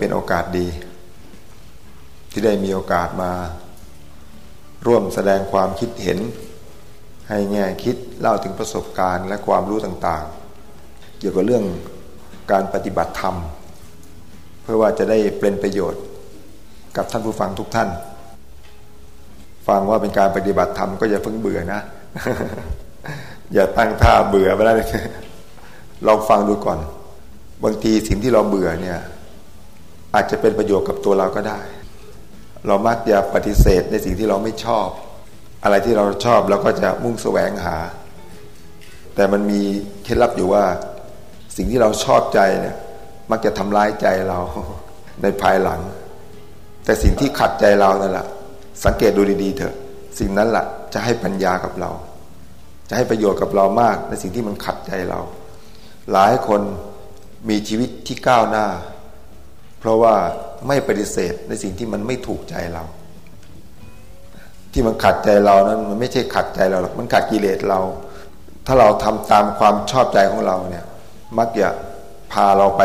เป็นโอกาสดี ที่ได้มีโอกาสมา ร่วมแสดงความคิดเห็น ให้แง่คิดเล่าถึงประสบการณ์และความรู้ต่างๆ เกี่ยวกับเรื่องการปฏิบัติธรรม เพื่อว่าจะได้เป็นประโยชน์กับท่านผู้ฟังทุกท่าน ฟังว่าเป็นการปฏิบัติธรรมก็อย่าเพิ่งเบื่อนะ อย่าตั้งท่าเบื่อไปแล้วลองฟังดูก่อน บางทีสิ่งที่เราเบื่อเนี่ย อาจจะเป็นประโยชน์กับตัวเราก็ได้ เรามักจะปฏิเสธในสิ่งที่เราไม่ชอบ อะไรที่เราชอบเราก็จะมุ่งแสวงหา แต่มันมีเคล็ดลับอยู่ว่า สิ่งที่เราชอบใจเนี่ยมักจะทำร้ายใจเราในภายหลัง แต่สิ่งที่ขัดใจเรานั่นแหละสังเกตดูดีๆเถอะ สิ่งนั้นแหละจะให้ปัญญากับเรา จะให้ประโยชน์กับเรามากในสิ่งที่มันขัดใจเรา หลายคนมีชีวิตที่ก้าวหน้า เพราะว่าไม่ปฏิเสธในสิ่งที่มันไม่ถูกใจเรา ที่มันขัดใจเรานั้นมันไม่ใช่ขัดใจเราหรอกมันขัดกิเลสเรา ถ้าเราทำตามความชอบใจของเราเนี่ยมักจะพาเราไป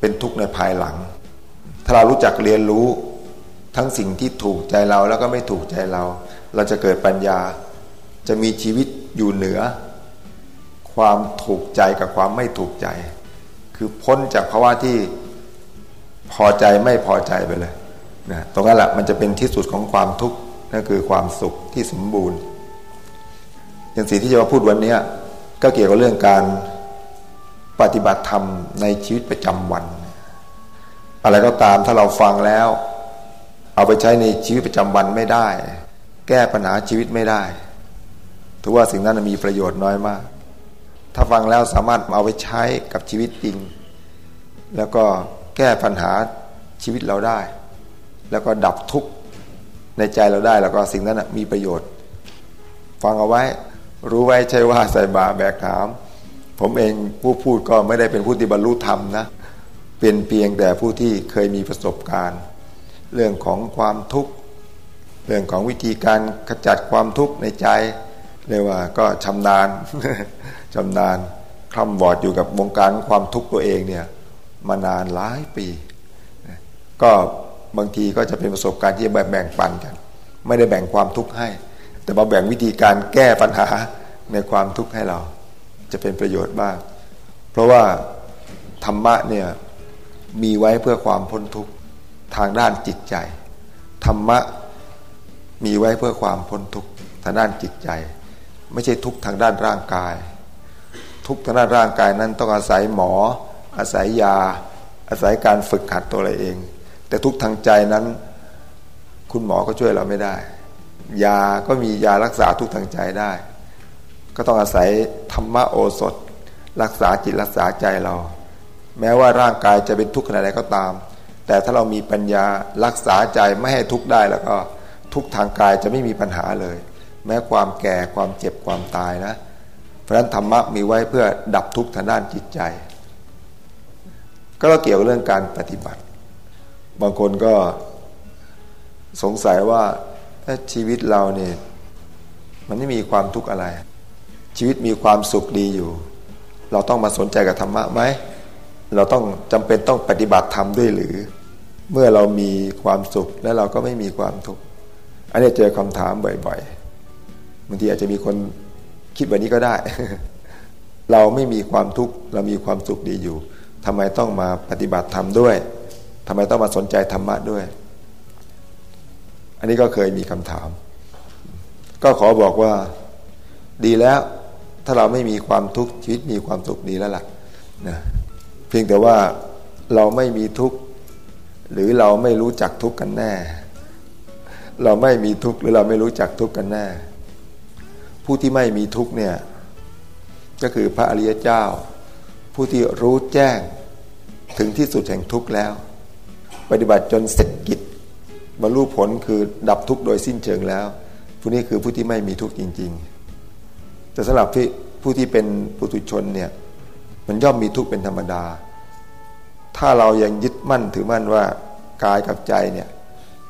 เป็นทุกข์ในภายหลัง ถ้าเรารู้จักเรียนรู้ทั้งสิ่งที่ถูกใจเราแล้วก็ไม่ถูกใจเรา เราจะเกิดปัญญา จะมีชีวิตอยู่เหนือ ความถูกใจกับความไม่ถูกใจ คือพ้นจากภาวะที่ พอใจไม่พอใจไปเลยนะตรงนั้นแหละมันจะเป็นที่สุดของความทุกข์นั่นคือความสุขที่สมบูรณ์ อย่างสิ่งที่จะมาพูดวันนี้ก็เกี่ยวกับเรื่องการปฏิบัติธรรมในชีวิตประจำวัน อะไรก็ตามถ้าเราฟังแล้ว เอาไปใช้ในชีวิตประจำวันไม่ได้ แก้ปัญหาชีวิตไม่ได้ถือว่าสิ่งนั้นมีประโยชน์น้อยมาก ถ้าฟังแล้วสามารถเอาไปใช้กับชีวิตจริง แล้วก็ แก้ปัญหาชีวิตเราได้ แล้วก็ดับทุกข์ในใจเราได้แล้วก็สิ่งนั้นมีประโยชน์ ฟังเอาไว้ รู้ไว้ใช่ว่าใส่บาแบกหาม ผมเองผู้พูดก็ไม่ได้เป็นผู้ที่บรรลุธรรมนะเป็นเพียงแต่ผู้ที่เคยมีประสบการณ์ เรื่องของความทุกข์เรื่องของวิธีการขจัดความทุกข์ในใจเรียกว่าก็ชำนาญชำนาญคล่ำบอดอยู่กับวงการความทุกข์ตัวเองเนี่ย มานานหลายปี ก็บางทีก็จะเป็นประสบการณ์ที่แบ่งปันกัน ไม่ได้แบ่งความทุกข์ให้ แต่มาแบ่งวิธีการแก้ปัญหาในความทุกข์ให้เรา จะเป็นประโยชน์บ้าง เพราะว่าธรรมะเนี่ยมีไว้เพื่อความพ้นทุกข์ทางด้านจิตใจ ธรรมะมีไว้เพื่อความพ้นทุกข์ทางด้านจิตใจ ไม่ใช่ทุกข์ทางด้านร่างกาย ทุกข์ทางด้านร่างกายนั้นต้องอาศัยหมอ อาศัยยา อาศัยการฝึกหัดตัวเราเอง แต่ทุกทางใจนั้น คุณหมอก็ช่วยเราไม่ได้ ยาก็มียารักษาทุกทางใจได้ ก็ต้องอาศัยธรรมโอสถ รักษาจิตรักษาใจเรา แม้ว่าร่างกายจะเป็นทุกข์ขนาดไหนก็ตาม แต่ถ้าเรามีปัญญารักษาใจไม่ให้ทุกข์ได้แล้วก็ทุกทางกายจะไม่มีปัญหาเลย แม้ความแก่ความเจ็บความตายนะ เพราะฉะนั้นธรรมะมีไว้เพื่อดับทุกข์ทางด้านจิตใจ ก็เกี่ยวกับเรื่องการปฏิบัติ บางคนก็สงสัยว่าชีวิตเราเนี่ยมันไม่มีความทุกข์อะไร ชีวิตมีความสุขดีอยู่ เราต้องมาสนใจกับธรรมะไหมเราต้องจำเป็นต้องปฏิบัติธรรมด้วยหรือ เมื่อเรามีความสุขแล้วเราก็ไม่มีความทุกข์อันนี้เจอคำถามบ่อยๆบางทีอาจจะมีคนคิดแบบนี้ก็ได้ เราไม่มีความทุกข์เรามีความสุขดีอยู่ ทำไมต้องมาปฏิบัติธรรมด้วยทำไมต้องมาสนใจธรรมะด้วย อันนี้ก็เคยมีคำถาม ก็ขอบอกว่าดีแล้ว ถ้าเราไม่มีความทุกข์ชีวิตมีความสุขดีแล้วล่ะนะพียงแต่ว่าเราไม่มีทุกข์หรือเราไม่รู้จักทุกข์กันแน่ เราไม่มีทุกข์หรือเราไม่รู้จักทุกข์กันแน่ ผู้ที่ไม่มีทุกข์เนี่ยก็คือพระอริยเจ้า ผู้ที่รู้แจ้งถึงที่สุดแห่งทุกข์แล้ว ปฏิบัติจนเสร็จกิจบรรลุผลคือดับทุกข์โดยสิ้นเชิงแล้วผู้นี้คือผู้ที่ไม่มีทุกข์จริง ๆ แต่สำหรับที่ผู้ที่เป็นปุถุชนเนี่ยมันย่อมมีทุกข์เป็นธรรมดา ถ้าเรายังยึดมั่นถือมั่นว่ากายกับใจเนี่ย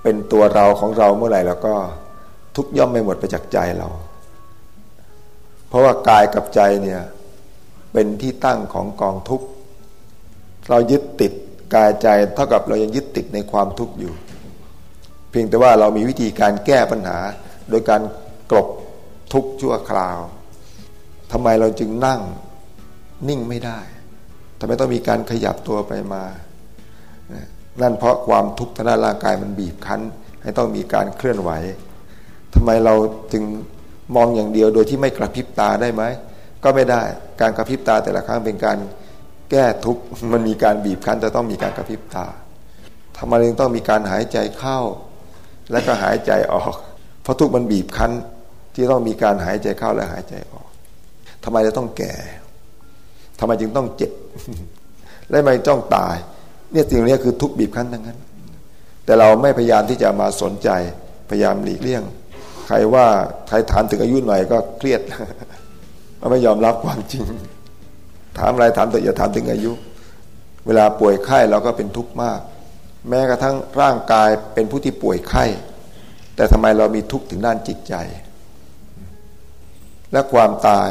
เป็นตัวเราของเราเมื่อไหร่แล้วก็ทุกย่อมไม่หมดไปจากใจเรา เพราะว่ากายกับใจเนี่ย เป็นที่ตั้งของกองทุกข์เรายึดติดกายใจเท่ากับเรายังยึดติดในความทุกข์อยู่ เพียงแต่ว่าเรามีวิธีการแก้ปัญหา โดยการกลบทุกข์ชั่วคราวทำไมเราจึงนั่งนิ่งไม่ได้ทำไมต้องมีการขยับตัวไปมา นั่นเพราะความทุกข์ทางด้านร่างกายมันบีบคั้น ให้ต้องมีการเคลื่อนไหวทำไมเราจึงมองอย่างเดียวโดยที่ไม่กระพริบตาได้ไหม ก็ไม่ได้การกระพริบตาแต่ละครั้งเป็นการแก้ทุกข์มันมีการบีบคั้นจะต้องมีการกระพริบตาทำไมจึงต้องมีการหายใจเข้า และก็หายใจออก เพราะทุกข์มันบีบคั้นที่ต้องมีการหายใจเข้าและหายใจออกทำไมจะต้องแก่ทำไมจึงต้องเจ็บ และทำไมจ้องตาย เนี่ยสิ่งนี้คือทุกข์บีบคั้นทั้งนั้น แต่เราไม่พยายามที่จะมาสนใจพยายามหลีกเลี่ยง ใครว่าใครถามถึงอายุหน่อยก็เครียด ไม่ยอมรับความจริง ถามอะไรถามแต่อย่าถามถึงอายุ เวลาป่วยไข้เราก็เป็นทุกข์มาก แม้กระทั่งร่างกายเป็นผู้ที่ป่วยไข้ แต่ทำไมเรามีทุกข์ถึงด้านจิตใจ และความตาย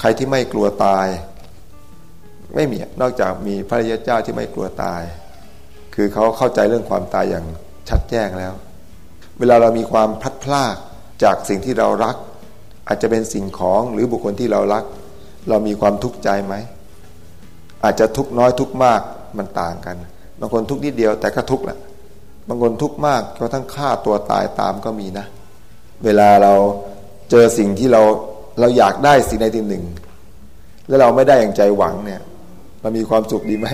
ใครที่ไม่กลัวตาย ไม่มีนอกจากมีพระยาเจ้าที่ไม่กลัวตาย คือเขาเข้าใจเรื่องความตายอย่างชัดแจ้งแล้ว เวลาเรามีความพลัดพรากจากสิ่งที่เรารัก อาจจะเป็นสิ่งของหรือบุคคลที่เรารัก เรามีความทุกข์ใจไหม อาจจะทุกน้อยทุกมากมันต่างกัน บางคนทุกนิดเดียวแต่ก็ทุกแหละบางคนทุกมากก็ทั้งฆ่าตัวตายตามก็มีนะ เวลาเราเจอสิ่งที่เราเราอยากได้สิ่งใดสิ่งหนึ่ง แล้วเราไม่ได้อย่างใจหวังเนี่ยเรามีความสุขดีไหม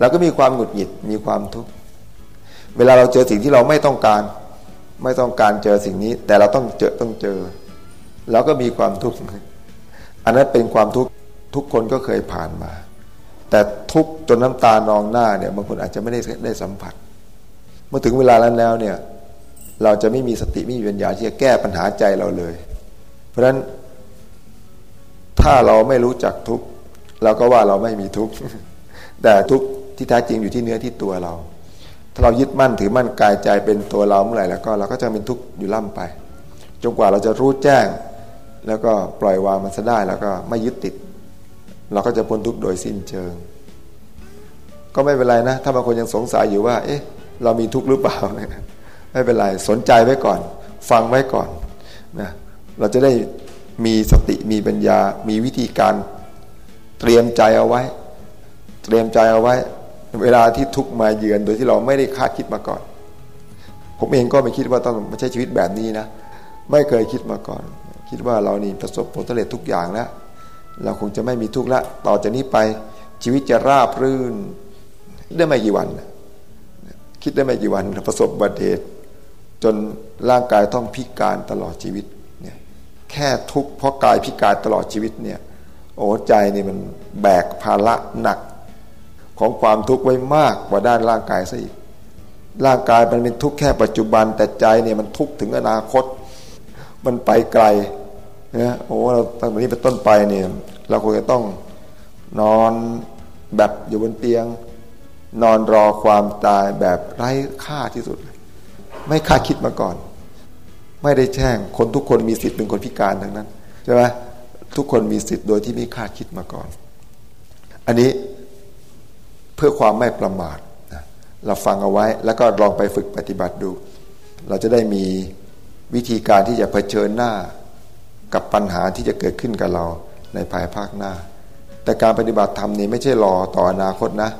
เราก็มีความหงุดหงิดมีความทุกข์เวลาเราเจอสิ่งที่เราไม่ต้องการ ไม่ต้องการเจอสิ่งนี้ แต่เราต้องเจอต้องเจอ เราก็มีความทุกข์อันนั้นเป็นความทุกข์ทุกคนก็เคยผ่านมา แต่ทุกจนน้ำตานองหน้าเนี่ยบางคนอาจจะไม่ได้ได้สัมผัส เมื่อถึงเวลานั้นแล้วเนี่ยเราจะไม่มีสติไม่มีปัญญาที่จะแก้ปัญหาใจเราเลย เพราะฉะนั้นถ้าเราไม่รู้จักทุกเราก็ว่าเราไม่มีทุกแต่ทุกที่แท้จริงอยู่ที่เนื้อที่ตัวเรา ถ้าเรายึดมั่นถือมั่นกายใจเป็นตัวเราเมื่อไหร่แล้วก็เราก็จะเป็นทุกข์อยู่ล่ำไป จนกว่าเราจะรู้แจ้ง แล้วก็ปล่อยวางมันซะได้แล้วก็ไม่ยึดติด เราก็จะพ้นทุกข์โดยสิ้นเชิง ก็ไม่เป็นไรนะ ถ้าบางคนยังสงสัยอยู่ว่า เอ๊ะ เรามีทุกข์หรือเปล่าไม่เป็นไรสนใจไว้ก่อน ฟังไว้ก่อนนะเราจะได้มีสติมีปัญญา มีวิธีการเตรียมใจเอาไว้ เตรียมใจเอาไว้ เวลาที่ทุกมาเยือนโดยที่เราไม่ได้คาดคิดมาก่อน ผมเองก็ไม่คิดว่าต้องมาใช้ชีวิตแบบนี้นะ ไม่เคยคิดมาก่อน คิดว่าเรานี่ประสบผลสำเร็จทุกอย่างแล้ว เราคงจะไม่มีทุกข์ละต่อจากนี้ไปชีวิตจะราบรื่น ได้ไม่กี่วัน คิดได้ไม่กี่วันประสบบัติเหตุจนร่างกายต้องพิการตลอดชีวิตเนี่ยแค่ทุกข์เพราะกายพิการตลอดชีวิตเนี่ยโอ้ใจนี่มันแบกภาระหนัก ของความทุกข์ไว้มากกว่าด้านร่างกายซะอีกร่างกายมันเป็นทุกข์แค่ปัจจุบันแต่ใจเนี่ยมันทุกข์ถึงอนาคต มันไปไกล นะโอ้เราตั้งแต่นี้เป็นต้นไปเนี่ยเราควรจะต้องนอนแบบอยู่บนเตียง นอนรอความตายแบบไร้ค่าที่สุด ไม่คาดคิดมาก่อน ไม่ได้แช่งคนทุกคนมีสิทธิ์เป็นคนพิการทั้งนั้นใช่ไหมทุกคนมีสิทธิ์โดยที่ไม่คาดคิดมาก่อน อันนี้เพื่อความไม่ประมาทนะเราฟังเอาไว้แล้วก็ลองไปฝึกปฏิบัติดู เราจะได้มีวิธีการที่จะเผชิญหน้า กับปัญหาที่จะเกิดขึ้นกับเราในภายภาคหน้า แต่การปฏิบัติธรรมนี่ไม่ใช่รอต่ออนาคตนะ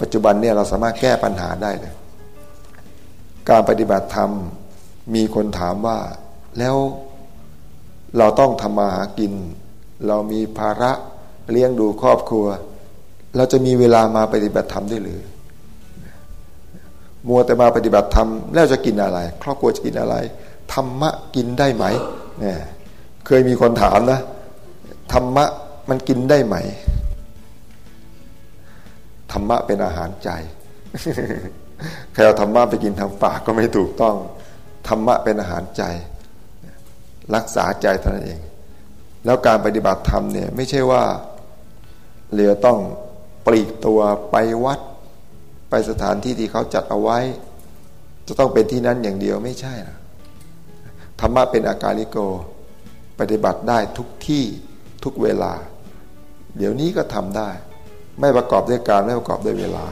ปัจจุบันเนี่ยเราสามารถแก้ปัญหาได้เลย การปฏิบัติธรรมมีคนถามว่าแล้วเราต้องทำมาหากิน เรามีภาระเลี้ยงดูครอบครัว เราจะมีเวลามาปฏิบัติธรรมได้หรือมัวแต่มาปฏิบัติธรรมแล้วจะกินอะไร ครอบครัวจะกินอะไรธรรมะกินได้ไหมเนี่ย เคยมีคนถามนะธรรมะมันกินได้ไหมธรรมะเป็นอาหารใจใครเอาธรรมะไปกินทางปากก็ไม่ถูกต้อง ธรรมะเป็นอาหารใจ รักษาใจเท่านั้นเอง แล้วการปฏิบัติธรรมเนี่ยไม่ใช่ว่าเหลือต้องปลีกตัวไปวัด ไปสถานที่ที่เขาจัดเอาไว้ จะต้องเป็นที่นั้นอย่างเดียวไม่ใช่นะธรรมะเป็นอาการลิโก ปฏิบัติได้ทุกที่ทุกเวลา เดี๋ยวนี้ก็ทำได้ ไม่ประกอบด้วยการไม่ประกอบด้วยเวลา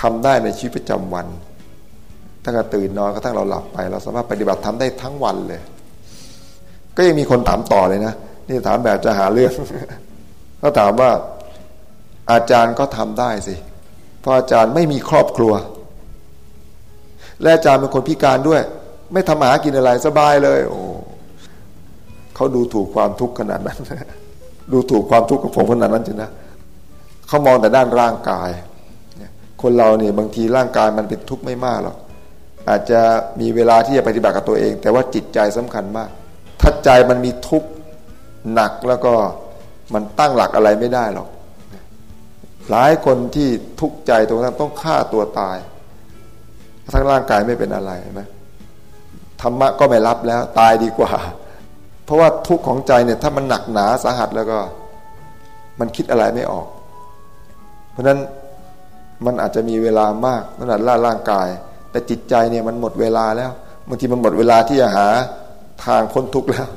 ทำได้ในชีวิตประจำวันตั้งแต่ตื่นนอนกระทั่งเราหลับไป เราสามารถปฏิบัติทำได้ทั้งวันเลย ก็ยังมีคนถามต่อเลยนะนี่ถามแบบจะหาเรื่องก็ถามว่าอาจารย์ก็ทำได้สิเพราะอาจารย์ไม่มีครอบครัว และอาจารย์เป็นคนพิการด้วย ไม่ทำหากินอะไรสบายเลย โอ้ เขาดูถูกความทุกข์ขนาดนั้น ดูถูกความทุกข์ของผมขนาดนั้นจริงนะเขามองแต่ด้านร่างกาย คนเราเนี่ยบางทีร่างกายมันเป็นทุกข์ไม่มากหรอกอาจจะมีเวลาที่จะปฏิบัติกับตัวเอง แต่ว่าจิตใจสำคัญมาก ถ้าใจมันมีทุกข์หนักแล้วก็มันตั้งหลักอะไรไม่ได้หรอกหลายคนที่ทุกข์ใจตรงนั้นต้องฆ่าตัวตายทั้งร่างกายไม่เป็นอะไรไหมธรรมะก็ไม่รับแล้วตายดีกว่า เพราะว่าทุกข์ของใจเนี่ยถ้ามันหนักหนาสาหัสแล้วก็ มันคิดอะไรไม่ออก เพราะฉะนั้นมันอาจจะมีเวลามากขนาดล่าร่างกาย แต่จิตใจเนี่ยมันหมดเวลาแล้วบางทีมันหมดเวลาที่จะหาทางพ้นทุกข์แล้ว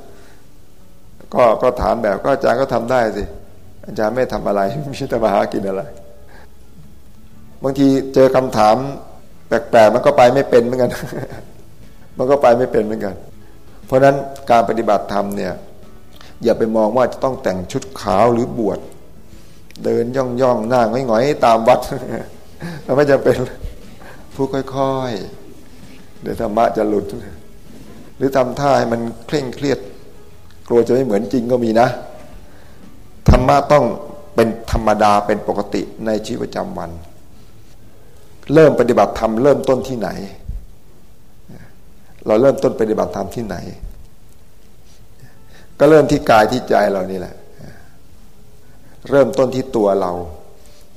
ก็ก็ถามแบบก็อาจารย์ก็ทำได้สิอาจารย์ไม่ทำอะไรไม่ใช่จะมาหากินอะไร บางทีเจอคำถามแปลกๆมันก็ไปไม่เป็นเหมือนกัน มันก็ไปไม่เป็นเหมือนกัน เพราะนั้นการปฏิบัติธรรมเนี่ยอย่าไปมองว่าจะต้องแต่งชุดขาวหรือบวชเดินย่องย่องหน้าง่อยๆตามวัดเราไม่จะเป็นผู้ค่อยๆ เดี๋ยวธรรมะจะหลุด หรือทำท่าให้มันเคร่งเครียด กลัวจะไม่เหมือนจริงก็มีนะ ธรรมะต้องเป็นธรรมดาเป็นปกติในชีวิตประจำวัน เริ่มปฏิบัติธรรมเริ่มต้นที่ไหน เราเริ่มต้นปฏิบัติธรรมที่ไหน ก็เริ่มที่กายที่ใจเรานี่แหละ เริ่มต้นที่ตัวเรา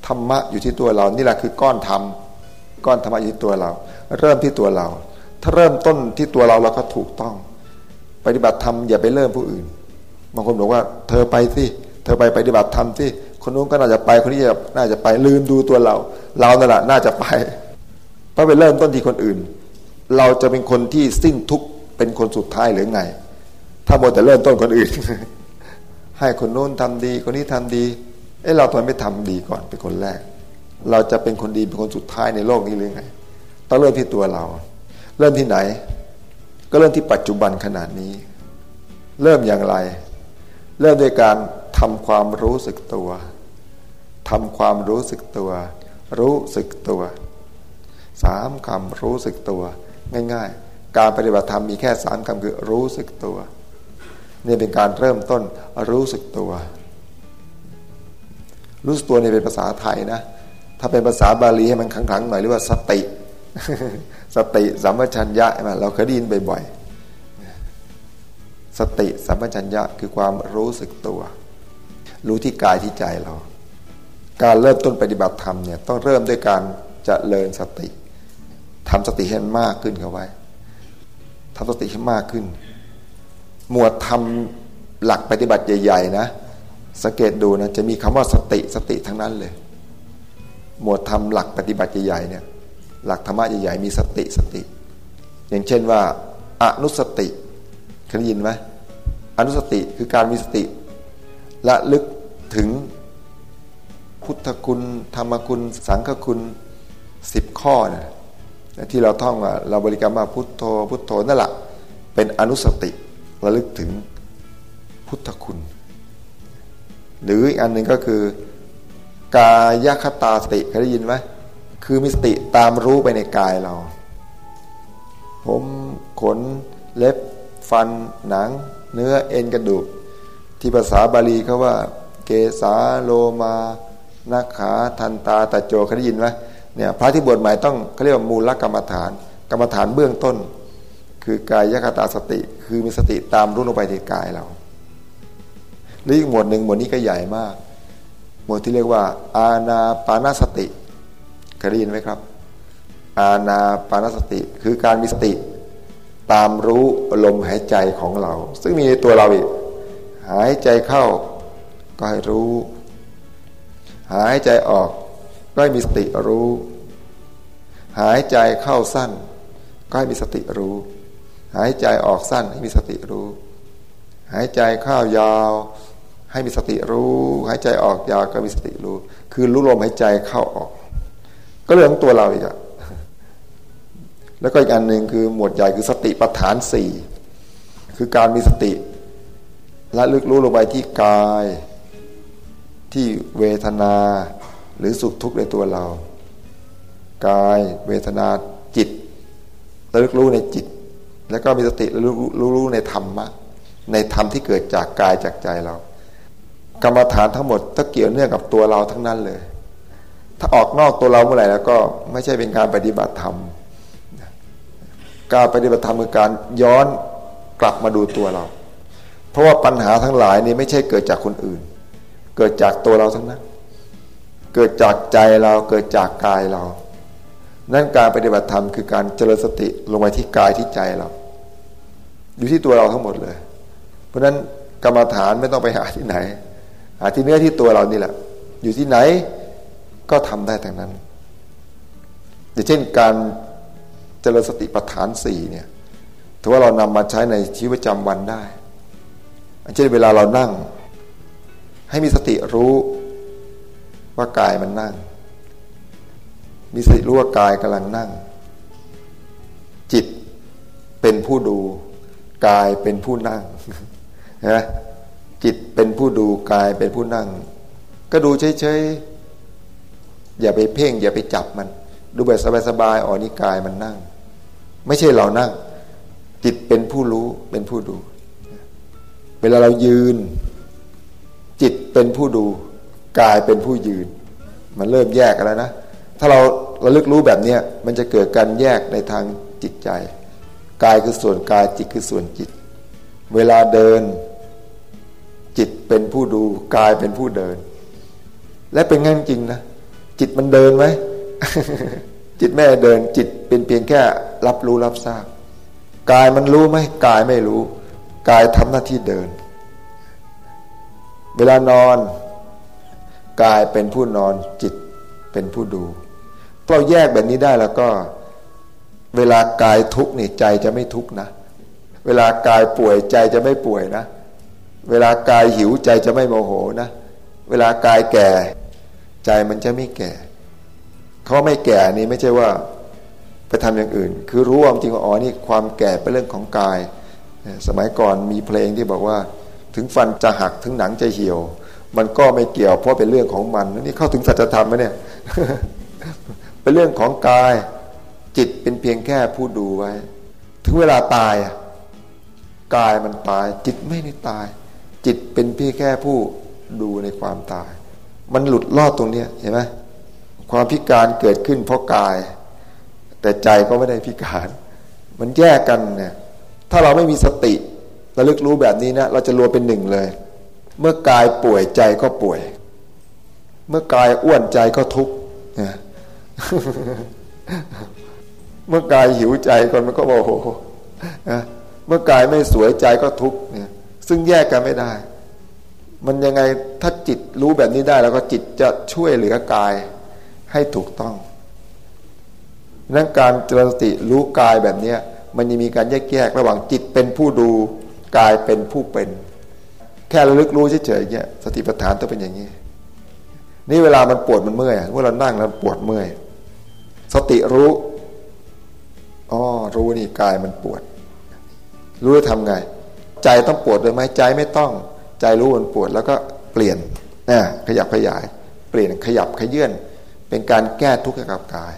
ธรรมะอยู่ที่ตัวเรานี่แหละคือก้อนธรรมก้อนธรรมะอยู่ที่ตัวเรา เริ่มที่ตัวเรา ถ้าเริ่มต้นที่ตัวเราเราก็ถูกต้อง ปฏิบัติธรรมอย่าไปเริ่มผู้อื่นบางคนบอกว่า เธอไปสิเธอไปปฏิบัติธรรมสิคนนู้นก็น่าจะไปคนนี้จะน่าจะไปลืมดูตัวเรา เรานั่นแหละน่าจะไปเพราะไปเริ่มต้นที่คนอื่น เราจะเป็นคนที่สิ้นทุกเป็นคนสุดท้ายหรือไง ถ้าโมแต่เริ่มต้นคนอื่น ให้คนโน้นทำดี คนนี้ทำดี เอ้เราทำไมไม่ทำดีก่อนเป็นคนแรก เราจะเป็นคนดีเป็นคนสุดท้ายในโลกนี้หรือไงต้องเริ่มที่ตัวเรา เริ่มที่ไหน ก็เริ่มที่ปัจจุบันขนาดนี้ เริ่มอย่างไร เริ่มด้วยการทำความรู้สึกตัวทำความรู้สึกตัว รู้สึกตัวสามคำรู้สึกตัว ง่าย ๆ การปฏิบัติธรรมมีแค่สามคำคือรู้สึกตัว นี่เป็นการเริ่มต้นรู้สึกตัว รู้สึกตัวนี่เป็นภาษาไทยนะ ถ้าเป็นภาษาบาลีให้มันขลังๆหน่อยเรียกว่าสติ สติสัมปชัญญะมาเราเคยได้ยินบ่อยๆ สติสัมปชัญญะคือความรู้สึกตัว รู้ที่กายที่ใจเรา การเริ่มต้นปฏิบัติธรรมเนี่ยต้องเริ่มด้วยการจเจริญสติ ทำสติให้มากขึ้นเข้าไว้ทำสติให้มากขึ้น หมวดทำหลักปฏิบัติใหญ่ ๆ นะ สังเกตดูนะจะมีคำว่าสติสติทั้งนั้นเลย หมวดทำหลักปฏิบัติใหญ่ๆเนี่ย หลักธรรมะใหญ่ๆมีสติสติ อย่างเช่นว่าอนุสติเคยได้ยินไหมอนุสติคือการมีสติละลึกถึงพุทธคุณ ธรรมคุณ สังฆคุณสิบข้อนะ ที่เราท่องว่าเราบริกรรมว่าพุทโธพุทโธนั่นแหละเป็นอนุสติระลึกถึงพุทธคุณ หรืออีกอันหนึ่งก็คือ กายคตาสติเคยได้ยินไหมคือมีสติตามรู้ไปในกายเรา ผมขนเล็บ ฟันหนัง เนื้อเอ็นกระดูก ที่ภาษาบาลีเขาว่า เกสาโลมานาขาทันตาตะโจเคยได้ยินไหม เนี่ยพระที่บวชใหม่ต้องเขาเรียกว่ามูลกรรมฐาน กรรมฐานเบื้องต้น คือกายยคตาสติ คือมีสติตามรู้ลงไปในกายเราหรืออีกหมวดหนึ่งหมวดนี้ก็ใหญ่มาก หมวดที่เรียกว่า อาณาปานาสติเคยได้ยินไหมครับ อาณาปานสติ คือการมีสติ ตามรู้ลมหายใจของเรา ซึ่งมีในตัวเราอีกหายใจเข้าก็ให้รู้ หายใจออก ก็ให้มีสติรู้ หายใจเข้าสั้น ก็ให้มีสติรู้ หายใจออกสั้นให้มีสติรู้ หายใจเข้ายาว ให้มีสติรู้ หายใจออกยาวก็มีสติรู้ คือรู้ลมหายใจเข้าออก ก็เรื่องตัวเราอีกอะแล้วก็อีกอันหนึ่งคือหมวดใหญ่คือสติปัฏฐานสี่คือการมีสติและลึกรู้ลงไปที่กาย ที่เวทนา หรือสุขทุกข์ในตัวเรา กายเวทนาจิตระลึกรู้ในจิต แล้วก็มีสติระลึกรู้ในธรรมะในธรรมที่เกิดจากกายจากใจเรา กรรมฐานทั้งหมดต้องเกี่ยวเนื่องกับตัวเราทั้งนั้นเลย ถ้าออกนอกตัวเราเมื่อไหร่แล้วก็ไม่ใช่เป็นการปฏิบัติธรรมการปฏิบัติธรรมคือการย้อนกลับมาดูตัวเรา เพราะว่าปัญหาทั้งหลายนี้ไม่ใช่เกิดจากคนอื่น เกิดจากตัวเราทั้งนั้น เกิดจากใจเราเกิดจากกายเรา นั่นการปฏิบัติธรรมคือการเจริญสติลงไปที่กายที่ใจเรา อยู่ที่ตัวเราทั้งหมดเลย เพราะฉะนั้นกรรมฐานไม่ต้องไปหาที่ไหน หาที่เนื้อที่ตัวเรานี่แหละ อยู่ที่ไหนก็ทำได้ทั้งนั้น อย่างเช่นการเจริญสติปัฏฐานสี่เนี่ยถือว่าเรานำมาใช้ในชีวิตประจำวันได้เช่นเวลาเรานั่ง ให้มีสติรู้ ว่ากายมันนั่ง มีสติรู้ว่ากายกำลังนั่ง จิตเป็นผู้ดู กายเป็นผู้นั่งนะจิตเป็นผู้ดูกายเป็นผู้นั่ง ก็ดูเฉยๆอย่าไปเพ่ง อย่าไปจับมัน ดูแบบสบายๆอ๋อนี่กายมันนั่ง ไม่ใช่เรานั่ง จิตเป็นผู้รู้เป็นผู้ดู เวลาเรายืน จิตเป็นผู้ดู กายเป็นผู้ยืน มันเริ่มแยกกันแล้วนะ ถ้าเราราลึกรู้แบบนี้มันจะเกิดการแยกในทางจิตใจ กายคือส่วนกายจิตคือส่วนจิต เวลาเดิน จิตเป็นผู้ดูกายเป็นผู้เดิน และเป็นงั้นจริงนะ จิตมันเดินไหมจิตแม่เดินจิตเป็นเพียงแค่รับรู้รับทราบกายมันรู้ไหมกายไม่รู้ กายทำหน้าที่เดิน เวลานอน กายเป็นผู้นอนจิตเป็นผู้ดูเราแยกแบบนี้ได้แล้วก็ เวลากายทุกข์นี่ใจจะไม่ทุกข์นะ เวลากายป่วยใจจะไม่ป่วยนะ เวลากายหิวใจจะไม่โมโหนะ เวลากายแก่ ใจมันจะไม่แก่เขาไม่แก่นี่ไม่ใช่ว่าไปทำอย่างอื่น คือรู้ความจริงว่าอ๋อนี่ความแก่เป็นเรื่องของกาย สมัยก่อนมีเพลงที่บอกว่า ถึงฟันจะหักถึงหนังจะเหี่ยว มันก็ไม่เกี่ยวเพราะเป็นเรื่องของมันนี่เข้าถึงสัจธรรมไหมเนี่ย เป็นเรื่องของกาย จิตเป็นเพียงแค่ผู้ดูไว้ ถึงเวลาตายกายมันตาย จิตไม่ได้ตาย จิตเป็นเพียงแค่ผู้ดูในความตาย มันหลุดลอดตรงเนี้ยเห็นไหมความพิการเกิดขึ้นเพราะกาย แต่ใจก็ไม่ได้พิการ มันแยกกันเนี่ยถ้าเราไม่มีสติระลึกรู้แบบนี้นะเราจะรวมเป็นหนึ่งเลย เมื่อกายป่วยใจก็ป่วย เมื่อกายอ้วนใจก็ทุกข์เมื่อกายหิวใจคนมันก็โมโหเมื่อกายไม่สวยใจก็ทุกข์เนี่ย ซึ่งแยกกันไม่ได้ มันยังไงถ้าจิตรู้แบบนี้ได้ แล้วก็จิตจะช่วยเหลือกายให้ถูกต้องนั้นการเจริญสติรู้กายแบบเนี้ยมันยังมีการแยกแยกระหว่างจิตเป็นผู้ดู กายเป็นผู้เป็น แค่ระลึกรู้เฉยๆเนี่ยสติปัฏฐานต้องเป็นอย่างนี้ นี่เวลามันปวดมันเมื่อยเวลานั่งแล้วปวดเมื่อย สติรู้อ๋อรู้นี่กายมันปวด รู้จะทำไง ใจต้องปวดด้วยไหมใจไม่ต้อง ใจรู้มันปวดแล้วก็เปลี่ยนนะขยับขยาย เปลี่ยนขยับขยื่นเป็นการแก้ทุกข์กับกาย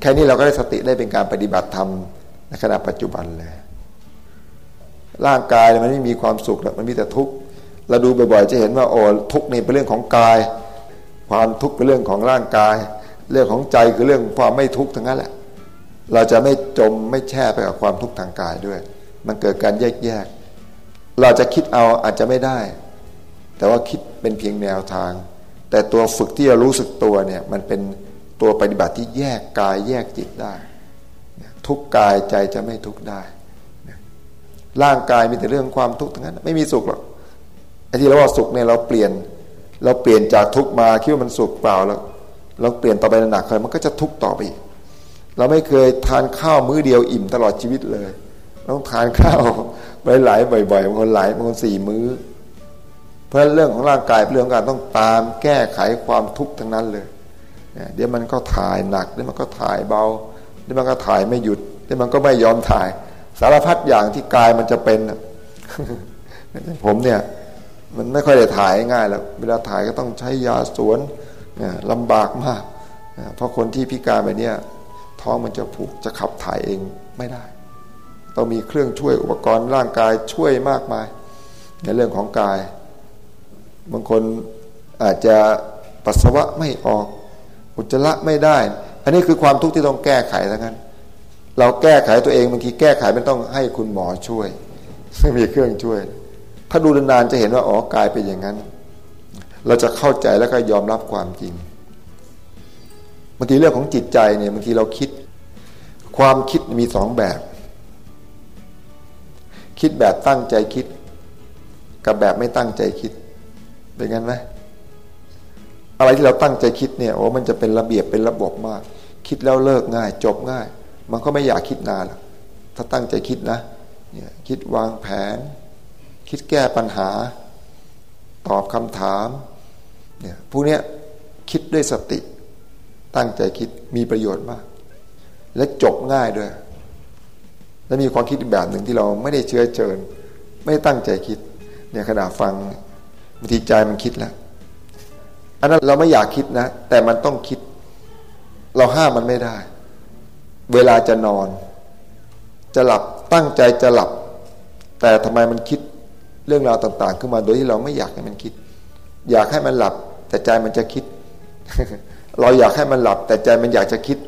แค่นี้เราก็ได้สติได้เป็นการปฏิบัติธรรมในขณะปัจจุบันเลย ร่างกายมันไม่มีความสุขหรอกมันมีแต่ทุกข์ เราดูบ่อยๆจะเห็นว่าโอ้ทุกข์นี่เป็นเรื่องของกาย ความทุกข์เป็นเรื่องของร่างกาย เรื่องของใจคือเรื่องความไม่ทุกข์ทั้งนั้นแหละ เราจะไม่จมไม่แช่ไปกับความทุกข์ทางกายด้วย มันเกิดการแยกแยกเราจะคิดเอาอาจจะไม่ได้ แต่ว่าคิดเป็นเพียงแนวทาง แต่ตัวฝึกที่จะรู้สึกตัวเนี่ยมันเป็นตัวปฏิบัติที่แยกกายแยกจิตได้ ทุกกายใจจะไม่ทุกได้ ร่างกายมีแต่เรื่องความทุกข์ทั้งนั้น ไม่มีสุขหรอก ไอ้ที่เราว่าสุขเนี่ยเราเปลี่ยน เราเปลี่ยนจากทุกมาคิดว่ามันสุขเปล่าแล้วเราเปลี่ยนต่อไปหนักเลยมันก็จะทุกต่อไปอีกเราไม่เคยทานข้าวมื้อเดียวอิ่มตลอดชีวิตเลย ต้องทานข้าวหลายๆบ่อยๆบางคนหลายบางคนสี่มื้อ เพราะเรื่องของร่างกายเรื่องการต้องตามแก้ไขความทุกข์ทั้งนั้นเลยเดี๋ยวมันก็ถ่ายหนักเดี๋ยวมันก็ถ่ายเบาเดี๋ยวมันก็ถ่ายไม่หยุดเดี๋ยวมันก็ไม่ยอมถ่าย สารพัดอย่างที่กายมันจะเป็นผมเนี่ย มันไม่ค่อยได้ถ่ายง่ายแล้วเวลาถ่ายก็ต้องใช้ยาสวนลำบากมาก เพราะคนที่พิการแบบนี้ท้องมันจะผูกจะขับถ่ายเองไม่ได้ ต้องมีเครื่องช่วยอุปกรณ์ร่างกายช่วยมากมาย ในเรื่องของกาย บางคนอาจจะปัสสาวะไม่ออก อุจจาระไม่ได้ อันนี้คือความทุกข์ที่ต้องแก้ไขทั้งนั้น เราแก้ไขตัวเองบางทีแก้ไขไม่ต้องให้คุณหมอช่วยซึ่งมีเครื่องช่วย ถ้าดูนานๆจะเห็นว่าอ๋อกายเป็นอย่างนั้น เราจะเข้าใจแล้วก็ยอมรับความจริงบางทีเรื่องของจิตใจเนี่ยบางทีเราคิด ความคิดมีสองแบบ คิดแบบตั้งใจคิด กับแบบไม่ตั้งใจคิด เป็นงั้นไหมอะไรที่เราตั้งใจคิดเนี่ยโอ้มันจะเป็นระเบียบเป็นระบบมาก คิดแล้วเลิกง่าย จบง่าย มันก็ไม่อยากคิดนานหรอกถ้าตั้งใจคิดนะเนี่ยคิดวางแผน คิดแก้ปัญหา ตอบคำถามเนี่ยพวกเนี้ยคิดด้วยสติ ตั้งใจคิดมีประโยชน์มาก และจบง่ายด้วย และมีความคิดแบบหนึ่งที่เราไม่ได้เชื้อเชิญ ไม่ตั้งใจคิดเนี่ยขณะฟังบางทีใจมันคิดแล้วอันนั้นเราไม่อยากคิดนะ แต่มันต้องคิด เราห้ามมันไม่ได้ เวลาจะนอน จะหลับตั้งใจจะหลับ แต่ทำไมมันคิด เรื่องราวต่าง ๆ ขึ้นมาโดยที่เราไม่อยากให้มันคิด อยากให้มันหลับ แต่ใจมันจะคิด เราอยากให้มันหลับ แต่ใจมันอยากจะคิด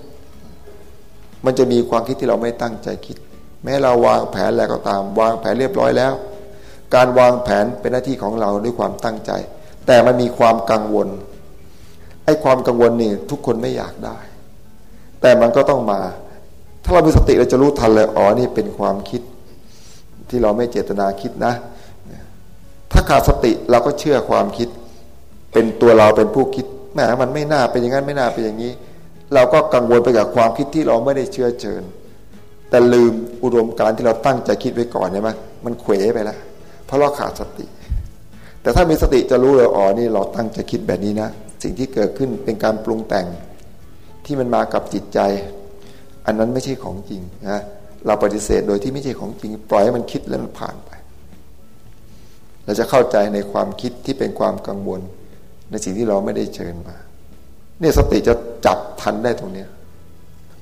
มันจะมีความคิดที่เราไม่ตั้งใจคิด แม้เราวางแผนอะไรก็ตาม วางแผนเรียบร้อยแล้ว การวางแผนเป็นหน้าที่ของเราด้วยความตั้งใจ แต่มันมีความกังวลไอ้ความกังวลนี่ทุกคนไม่อยากได้ แต่มันก็ต้องมา ถ้าเรามีสติเราจะรู้ทันเลยอ๋อนี่เป็นความคิด ที่เราไม่เจตนาคิดนะ ถ้าขาดสติเราก็เชื่อความคิด เป็นตัวเราเป็นผู้คิดแหมมันไม่น่าเป็นอย่างนั้นไม่น่าเป็นอย่างนี้ เราก็กังวลไปกับความคิดที่เราไม่ได้เชื่อเชิญ แต่ลืมอุดมการที่เราตั้งใจคิดไว้ก่อนใช่ไหมมันเขวไปแล้วเพราะเราขาดสติ แต่ถ้ามีสติจะรู้เลยอ๋อนี่เราตั้งใจคิดแบบนี้นะ สิ่งที่เกิดขึ้นเป็นการปรุงแต่งที่มันมากับจิตใจ อันนั้นไม่ใช่ของจริงนะเราปฏิเสธโดยที่ไม่ใช่ของจริง ปล่อยให้มันคิดแล้วมันผ่านไป เราจะเข้าใจในความคิดที่เป็นความกังวล ในสิ่งที่เราไม่ได้เชิญมา เนี่ยสติจะจับทันได้ตรงเนี้ย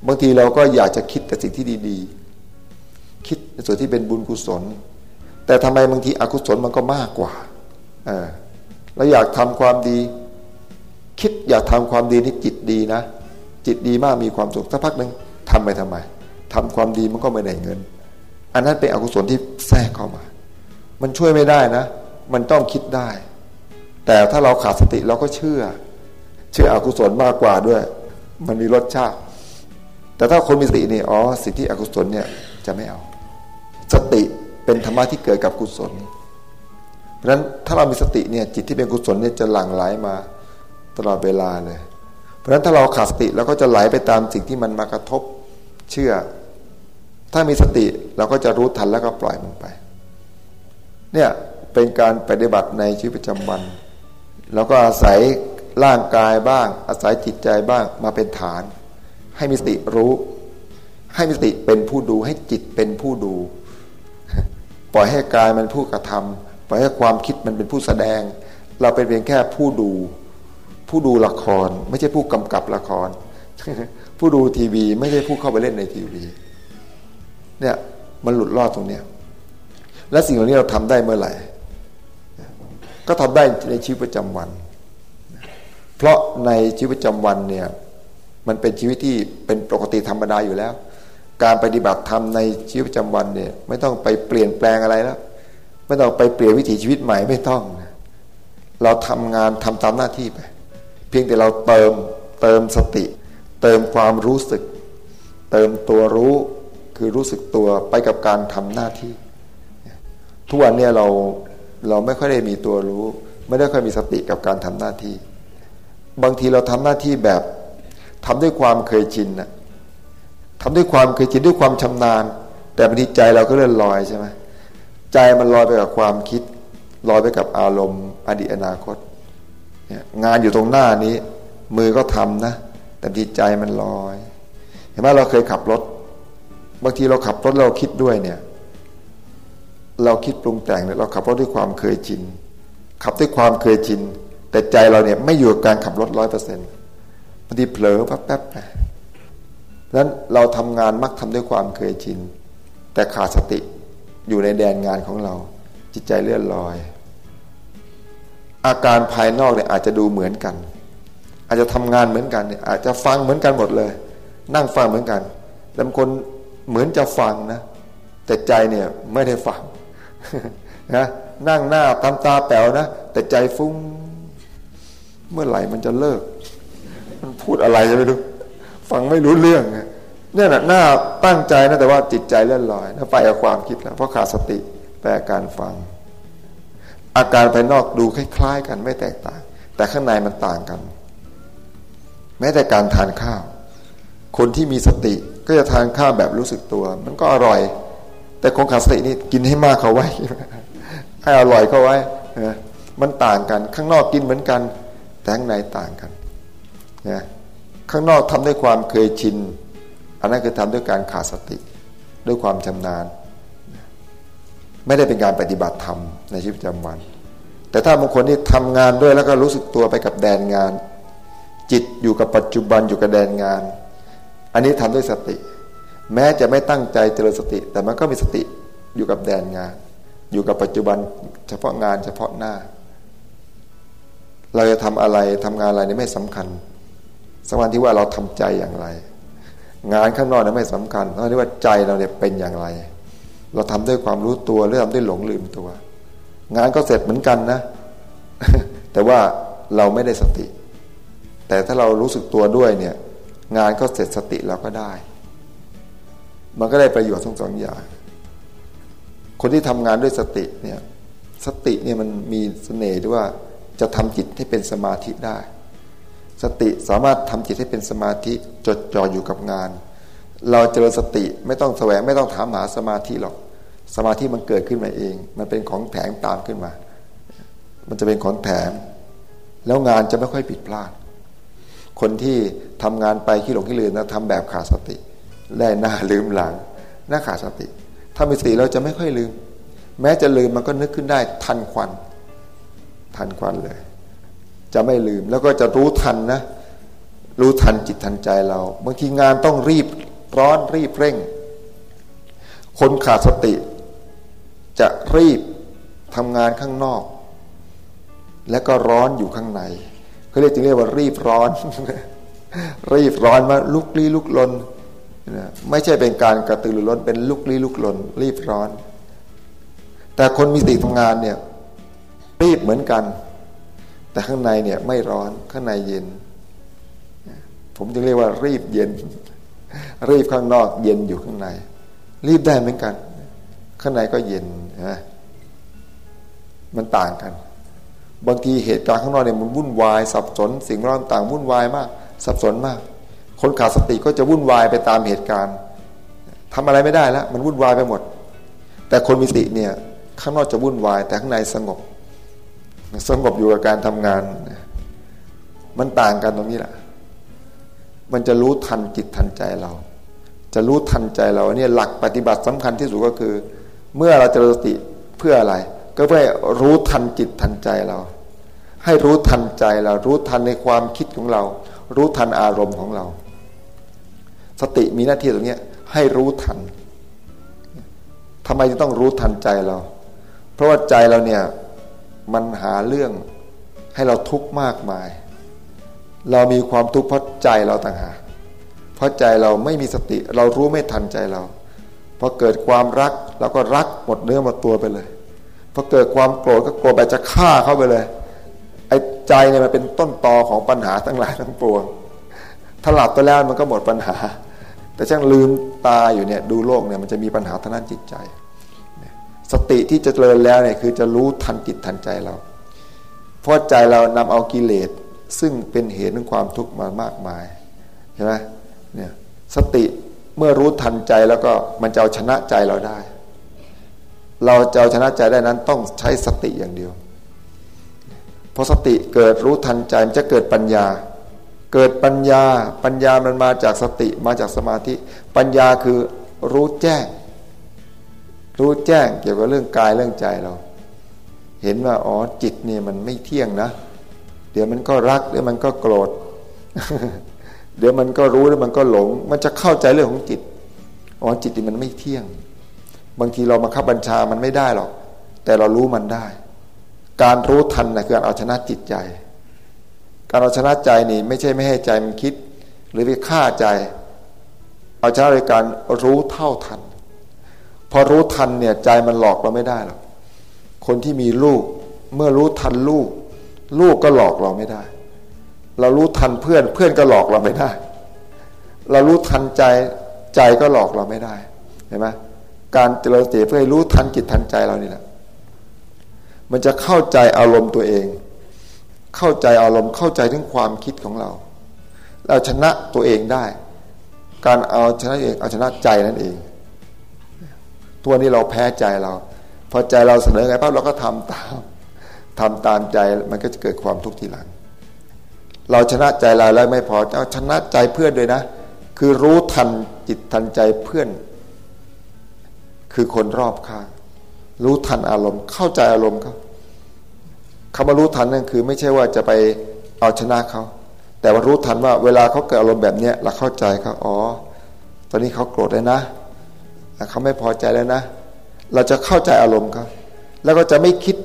บางทีเราก็อยากจะคิดแต่สิ่งที่ดีๆ คิดในส่วนที่เป็นบุญกุศล แต่ทำไมบางทีอกุศลมันก็มากกว่าเราอยากทำความดี คิดอยากทำความดีนี่จิตดีนะ จิตดีมากมีความสุขสักพักหนึ่งทำไปทำไมทำความดีมันก็ไม่ได้เงิน อันนั้นเป็นอกุศลที่แทรกเข้ามา มันช่วยไม่ได้นะ มันต้องคิดได้ แต่ถ้าเราขาดสติเราก็เชื่อ เชื่ออกุศลมากกว่าด้วย มันมีรสชาติ แต่ถ้าคนมีสตินี่อ๋อสิ่งที่อกุศลเนี่ยจะไม่เอา สติเป็นธรรมะที่เกิดกับกุศล เพราะฉะนั้นถ้าเรามีสติเนี่ยจิตที่เป็นกุศลเนี่ยจะหลั่งไหลมาตลอดเวลาเลย เพราะฉะนั้นถ้าเราขาดสติเราก็จะไหลไปตามสิ่งที่มันมากระทบเชื่อ ถ้ามีสติเราก็จะรู้ทันแล้วก็ปล่อยมันไป เนี่ยเป็นการปฏิบัติในชีวิตประจำวันเราก็อาศัยร่างกายบ้าง อาศัยจิตใจบ้างมาเป็นฐาน ให้มีสติรู้ ให้มีสติเป็นผู้ดูให้จิตเป็นผู้ดู ปล่อยให้กายมันผู้กระทำล่อยให้ความคิดมันเป็นผู้แสดง เราเป็นเพียงแค่ผู้ดู ผู้ดูละคร ไม่ใช่ผู้กำกับละคร ผู้ดูทีวี ไม่ใช่ผู้เข้าไปเล่นในทีวี เนี่ยมันหลุดรอดตรงเนี้ย และสิ่งเหล่านี้เราทำได้เมื่อไหร่ ก็ทำได้ในชีวิตประจำวัน เพราะในชีวิตประจำวันเนี่ยมันเป็นชีวิตที่เป็นปกติธรรมดาอยู่แล้ว การปฏิบัติธรรมในชีวิตประจำวันเนี่ยไม่ต้องไปเปลี่ยนแปลงอะไรแล้ว ไม่ต้องไปเปลี่ยนวิถีชีวิตใหม่ไม่ต้องนะเราทำงานทำตามหน้าที่ไป เพียงแต่เราเติมเติมสติ เติมความรู้สึก เติมตัวรู้คือรู้สึกตัวไปกับการทำหน้าที่ ทุกวันเนี้เราเราไม่ค่อยได้มีตัวรู้ ไม่ได้ค่อยมีสติกับการทำหน้าที่ บางทีเราทำหน้าที่แบบทำด้วยความเคยชินนะทำด้วยความเคยชินด้วยความชำนาญ แต่บางทีใจเราก็เลื่อนลอยใช่ไหมใจมันลอยไปกับความคิดลอยไปกับอารมณ์ อดีตอนาคตเนี่ยงานอยู่ตรงหน้านี้ มือก็ทำนะ แต่จิตใจมันลอย เห็นไหมเราเคยขับรถ บางทีเราขับรถเราคิดด้วยเนี่ย เราคิดปรุงแต่งเนี่ยเราขับรถด้วยความเคยชิน ขับด้วยความเคยชิน แต่ใจเราเนี่ยไม่อยู่กับการขับรถร้อยเปอร์เซ็นต์บางทีเผลอแป๊บๆไปนั้นเราทำงานมักทำด้วยความเคยชิน แต่ขาดสติอยู่ในแดนงานของเรา จิตใจเลื่อนลอย อาการภายนอกเนี่ยอาจจะดูเหมือนกัน อาจจะทำงานเหมือนกันเนี่ยอาจจะฟังเหมือนกันหมดเลย นั่งฟังเหมือนกันแต่บางคนเหมือนจะฟังนะ แต่ใจเนี่ยไม่ได้ฟัง นะนั่งหน้าตามตาแป๋วนะ แต่ใจฟุ้ง เมื่อไหร่มันจะเลิก มันพูดอะไรไม่รู้ ฟังไม่รู้เรื่องเนี่ยนะหน้าตั้งใจนะแต่ว่าจิตใจเลื่อนลอยนะไปกับความคิดแล้วเพราะขาดสติแปลการฟัง อาการภายนอกดูคล้ายๆ กันไม่แตกต่าง แต่ข้างในมันต่างกัน แม้แต่การทานข้าว คนที่มีสติก็จะทานข้าวแบบรู้สึกตัว มันก็อร่อย แต่คนขาดสตินี่กินให้มากเขาไว้ให้อร่อยเขาไว้มันต่างกัน ข้างนอกกินเหมือนกัน แต่ข้างในต่างกันนะข้างนอกทำด้วยความเคยชิน อันนั้นคือทำด้วยการขาดสติ ด้วยความชำนาญ ไม่ได้เป็นการปฏิบัติธรรมในชีวิตประจำวัน แต่ถ้าบางคนที่ทำงานด้วยแล้วก็รู้สึกตัวไปกับแดนงาน จิตอยู่กับปัจจุบันอยู่กับแดนงาน อันนี้ทำด้วยสติ แม้จะไม่ตั้งใจเจริญสติ แต่มันก็มีสติอยู่กับแดนงาน อยู่กับปัจจุบันเฉพาะงานเฉพาะหน้า เราจะทำอะไรทำงานอะไรนี่ไม่สำคัญสำคัญที่ว่าเราทำใจอย่างไร งานข้างนอกนั้นไม่สำคัญเท่าที่ว่าใจเราเนี่ยเป็นอย่างไร เราทำด้วยความรู้ตัวหรือทำด้วยหลงลืมตัว งานก็เสร็จเหมือนกันนะ แต่ว่าเราไม่ได้สติ แต่ถ้าเรารู้สึกตัวด้วยเนี่ย งานก็เสร็จสติเราก็ได้ มันก็ได้ประโยชน์ทั้งสองอย่าง คนที่ทำงานด้วยสติเนี่ยสติเนี่ยมันมีเสน่ห์ด้วยว่าจะทำจิตให้เป็นสมาธิได้ สติสามารถทำจิตให้เป็นสมาธิจดจ่ออยู่กับงาน เราเจริญสติไม่ต้องแสวงไม่ต้องถามหาสมาธิหรอกสมาธิมันเกิดขึ้นมาเอง มันเป็นของแถมตามขึ้นมา มันจะเป็นของแถม แล้วงานจะไม่ค่อยผิดพลาด คนที่ทำงานไปขี้หลงขี้ลืมนะทำแบบขาดสติ ได้หน้าลืมหลังหน้าขาดสติ ถ้ามีสติเราจะไม่ค่อยลืม แม้จะลืมมันก็นึกขึ้นได้ทันควัน ทันควันเลย จะไม่ลืมแล้วก็จะรู้ทันนะ รู้ทันจิตทันใจเรา บางทีงานต้องรีบร้อนรีบเร่ง คนขาดสติ จะรีบทำงานข้างนอก แล้วก็ร้อนอยู่ข้างในเขาเรียกจึงเรียกว่ารีบร้อน รีบร้อนมาลุกลี้ลุกลน ไม่ใช่เป็นการกระตือรือร้นเป็นลุกลี้ลุกลนรีบร้อน แต่คนมีสติทำงานเนี่ยรีบเหมือนกัน แต่ข้างในเนี่ยไม่ร้อนข้างในเย็น ผมจึงเรียกว่ารีบเย็น รีบข้างนอกเย็นอยู่ข้างใน รีบได้เหมือนกัน ข้างในก็เย็นนะมันต่างกัน บางทีเหตุการณ์ข้างนอกเนี่ยมันวุ่นวาย สับสน สิ่งรอนต่างวุ่นวายมาก สับสนมาก คนขาดสติก็จะวุ่นวายไปตามเหตุการณ์ทำอะไรไม่ได้แล้วมันวุ่นวายไปหมด แต่คนมีสติเนี่ยข้างนอกจะวุ่นวาย แต่ข้างในสงบ สงบอยู่กับการทำงาน มันต่างกันตรงนี้แหละมันจะรู้ทันจิตทันใจเรา จะรู้ทันใจเราเนี่ยหลักปฏิบัติสำคัญที่สุดก็คือ เมื่อเราจะสติเพื่ออะไร ก็เพื่อรู้ทันจิตทันใจเรา ให้รู้ทันใจเรา รู้ทันในความคิดของเรา รู้ทันอารมณ์ของเรา สติมีหน้าที่ตรงนี้ให้รู้ทันทำไมจะต้องรู้ทันใจเรา เพราะว่าใจเราเนี่ยมันหาเรื่องให้เราทุกข์มากมาย เรามีความทุกข์เพราะใจเราต่างหากเพราะใจเราไม่มีสติ เรารู้ไม่ทันใจเราพอเกิดความรักเราก็รักหมดเนื้อหมดตัวไปเลยพอเกิดความโกรธก็โกรธแบบจะฆ่าเข้าไปเลยไอ้ใจเนี่ยมันเป็นต้นตอของปัญหาทั้งหลายทั้งปวงถ้าหลับไปแล้วมันก็หมดปัญหา แต่ช่างลืมตาอยู่เนี่ยดูโลกเนี่ยมันจะมีปัญหาทางด้านจิตใจ สติที่จะเจริญแล้วเนี่ยคือจะรู้ทันจิตทันใจเรา เพราะใจเรานำเอากิเลสซึ่งเป็นเหตุของความทุกข์มามากมายใช่ไหมเนี่ยสติเมื่อรู้ทันใจแล้วก็มันจะเอาชนะใจเราได้ เราจะเอาชนะใจได้นั้นต้องใช้สติอย่างเดียวพอสติเกิดรู้ทันใจมันจะเกิดปัญญา เกิดปัญญาปัญญามันมาจากสติมาจากสมาธิ ปัญญาคือรู้แจ้ง รู้แจ้งเกี่ยวกับเรื่องกายเรื่องใจเรา เห็นว่าอ๋อจิตเนี่ยมันไม่เที่ยงนะ เดี๋ยวมันก็รักเดี๋ยวมันก็โกรธ เดี๋ยวมันก็รู้แล้วมันก็หลง มันจะเข้าใจเรื่องของจิตอ๋อจิตนี่มันไม่เที่ยง บางทีเรามาคับบัญชามันไม่ได้หรอก แต่เรารู้มันได้ การรู้ทันนะคือการเอาชนะจิตใจ การเอาชนะใจนี่ไม่ใช่ไม่ให้ใจมันคิด หรือไปฆ่าใจ เอาชนะโดยการรู้เท่าทัน พอรู้ทันเนี่ยใจมันหลอกเราไม่ได้หรอกคนที่มีลูกเมื่อรู้ทันลูก ลูกก็หลอกเราไม่ได้ เรารู้ทันเพื่อนเพื่อนก็หลอกเราไม่ได้ เรารู้ทันใจใจก็หลอกเราไม่ได้เห็นไหมการเจริญสติเพื่อให้รู้ทันจิตทันใจเรานี่แหละมันจะเข้าใจอารมณ์ตัวเอง เข้าใจอารมณ์เข้าใจถึงความคิดของเรา เราชนะตัวเองได้ การเอาชนะเองเอาชนะใจนั่นเอง ตัวนี้เราแพ้ใจเรา พอใจเราเสนอไงปั๊บเราก็ทำตามทำตามใจมันก็จะเกิดความทุกข์ทีหลัง เราชนะใจเราแล้วไม่พอเอาชนะใจเพื่อนด้วยนะ คือรู้ทันจิตทันใจเพื่อน คือคนรอบข้างรู้ทันอารมณ์ เข้าใจอารมณ์เขา คำว่ารู้ทันนั่นคือไม่ใช่ว่าจะไปเอาชนะเขา แต่ว่ารู้ทันว่าเวลาเขาเกิดอารมณ์แบบเนี้ยเราเข้าใจเขาอ๋อ ตอนนี้เขาโกรธแล้วนะ เขาไม่พอใจแล้วนะ เราจะเข้าใจอารมณ์เขาแล้วก็จะไม่คิด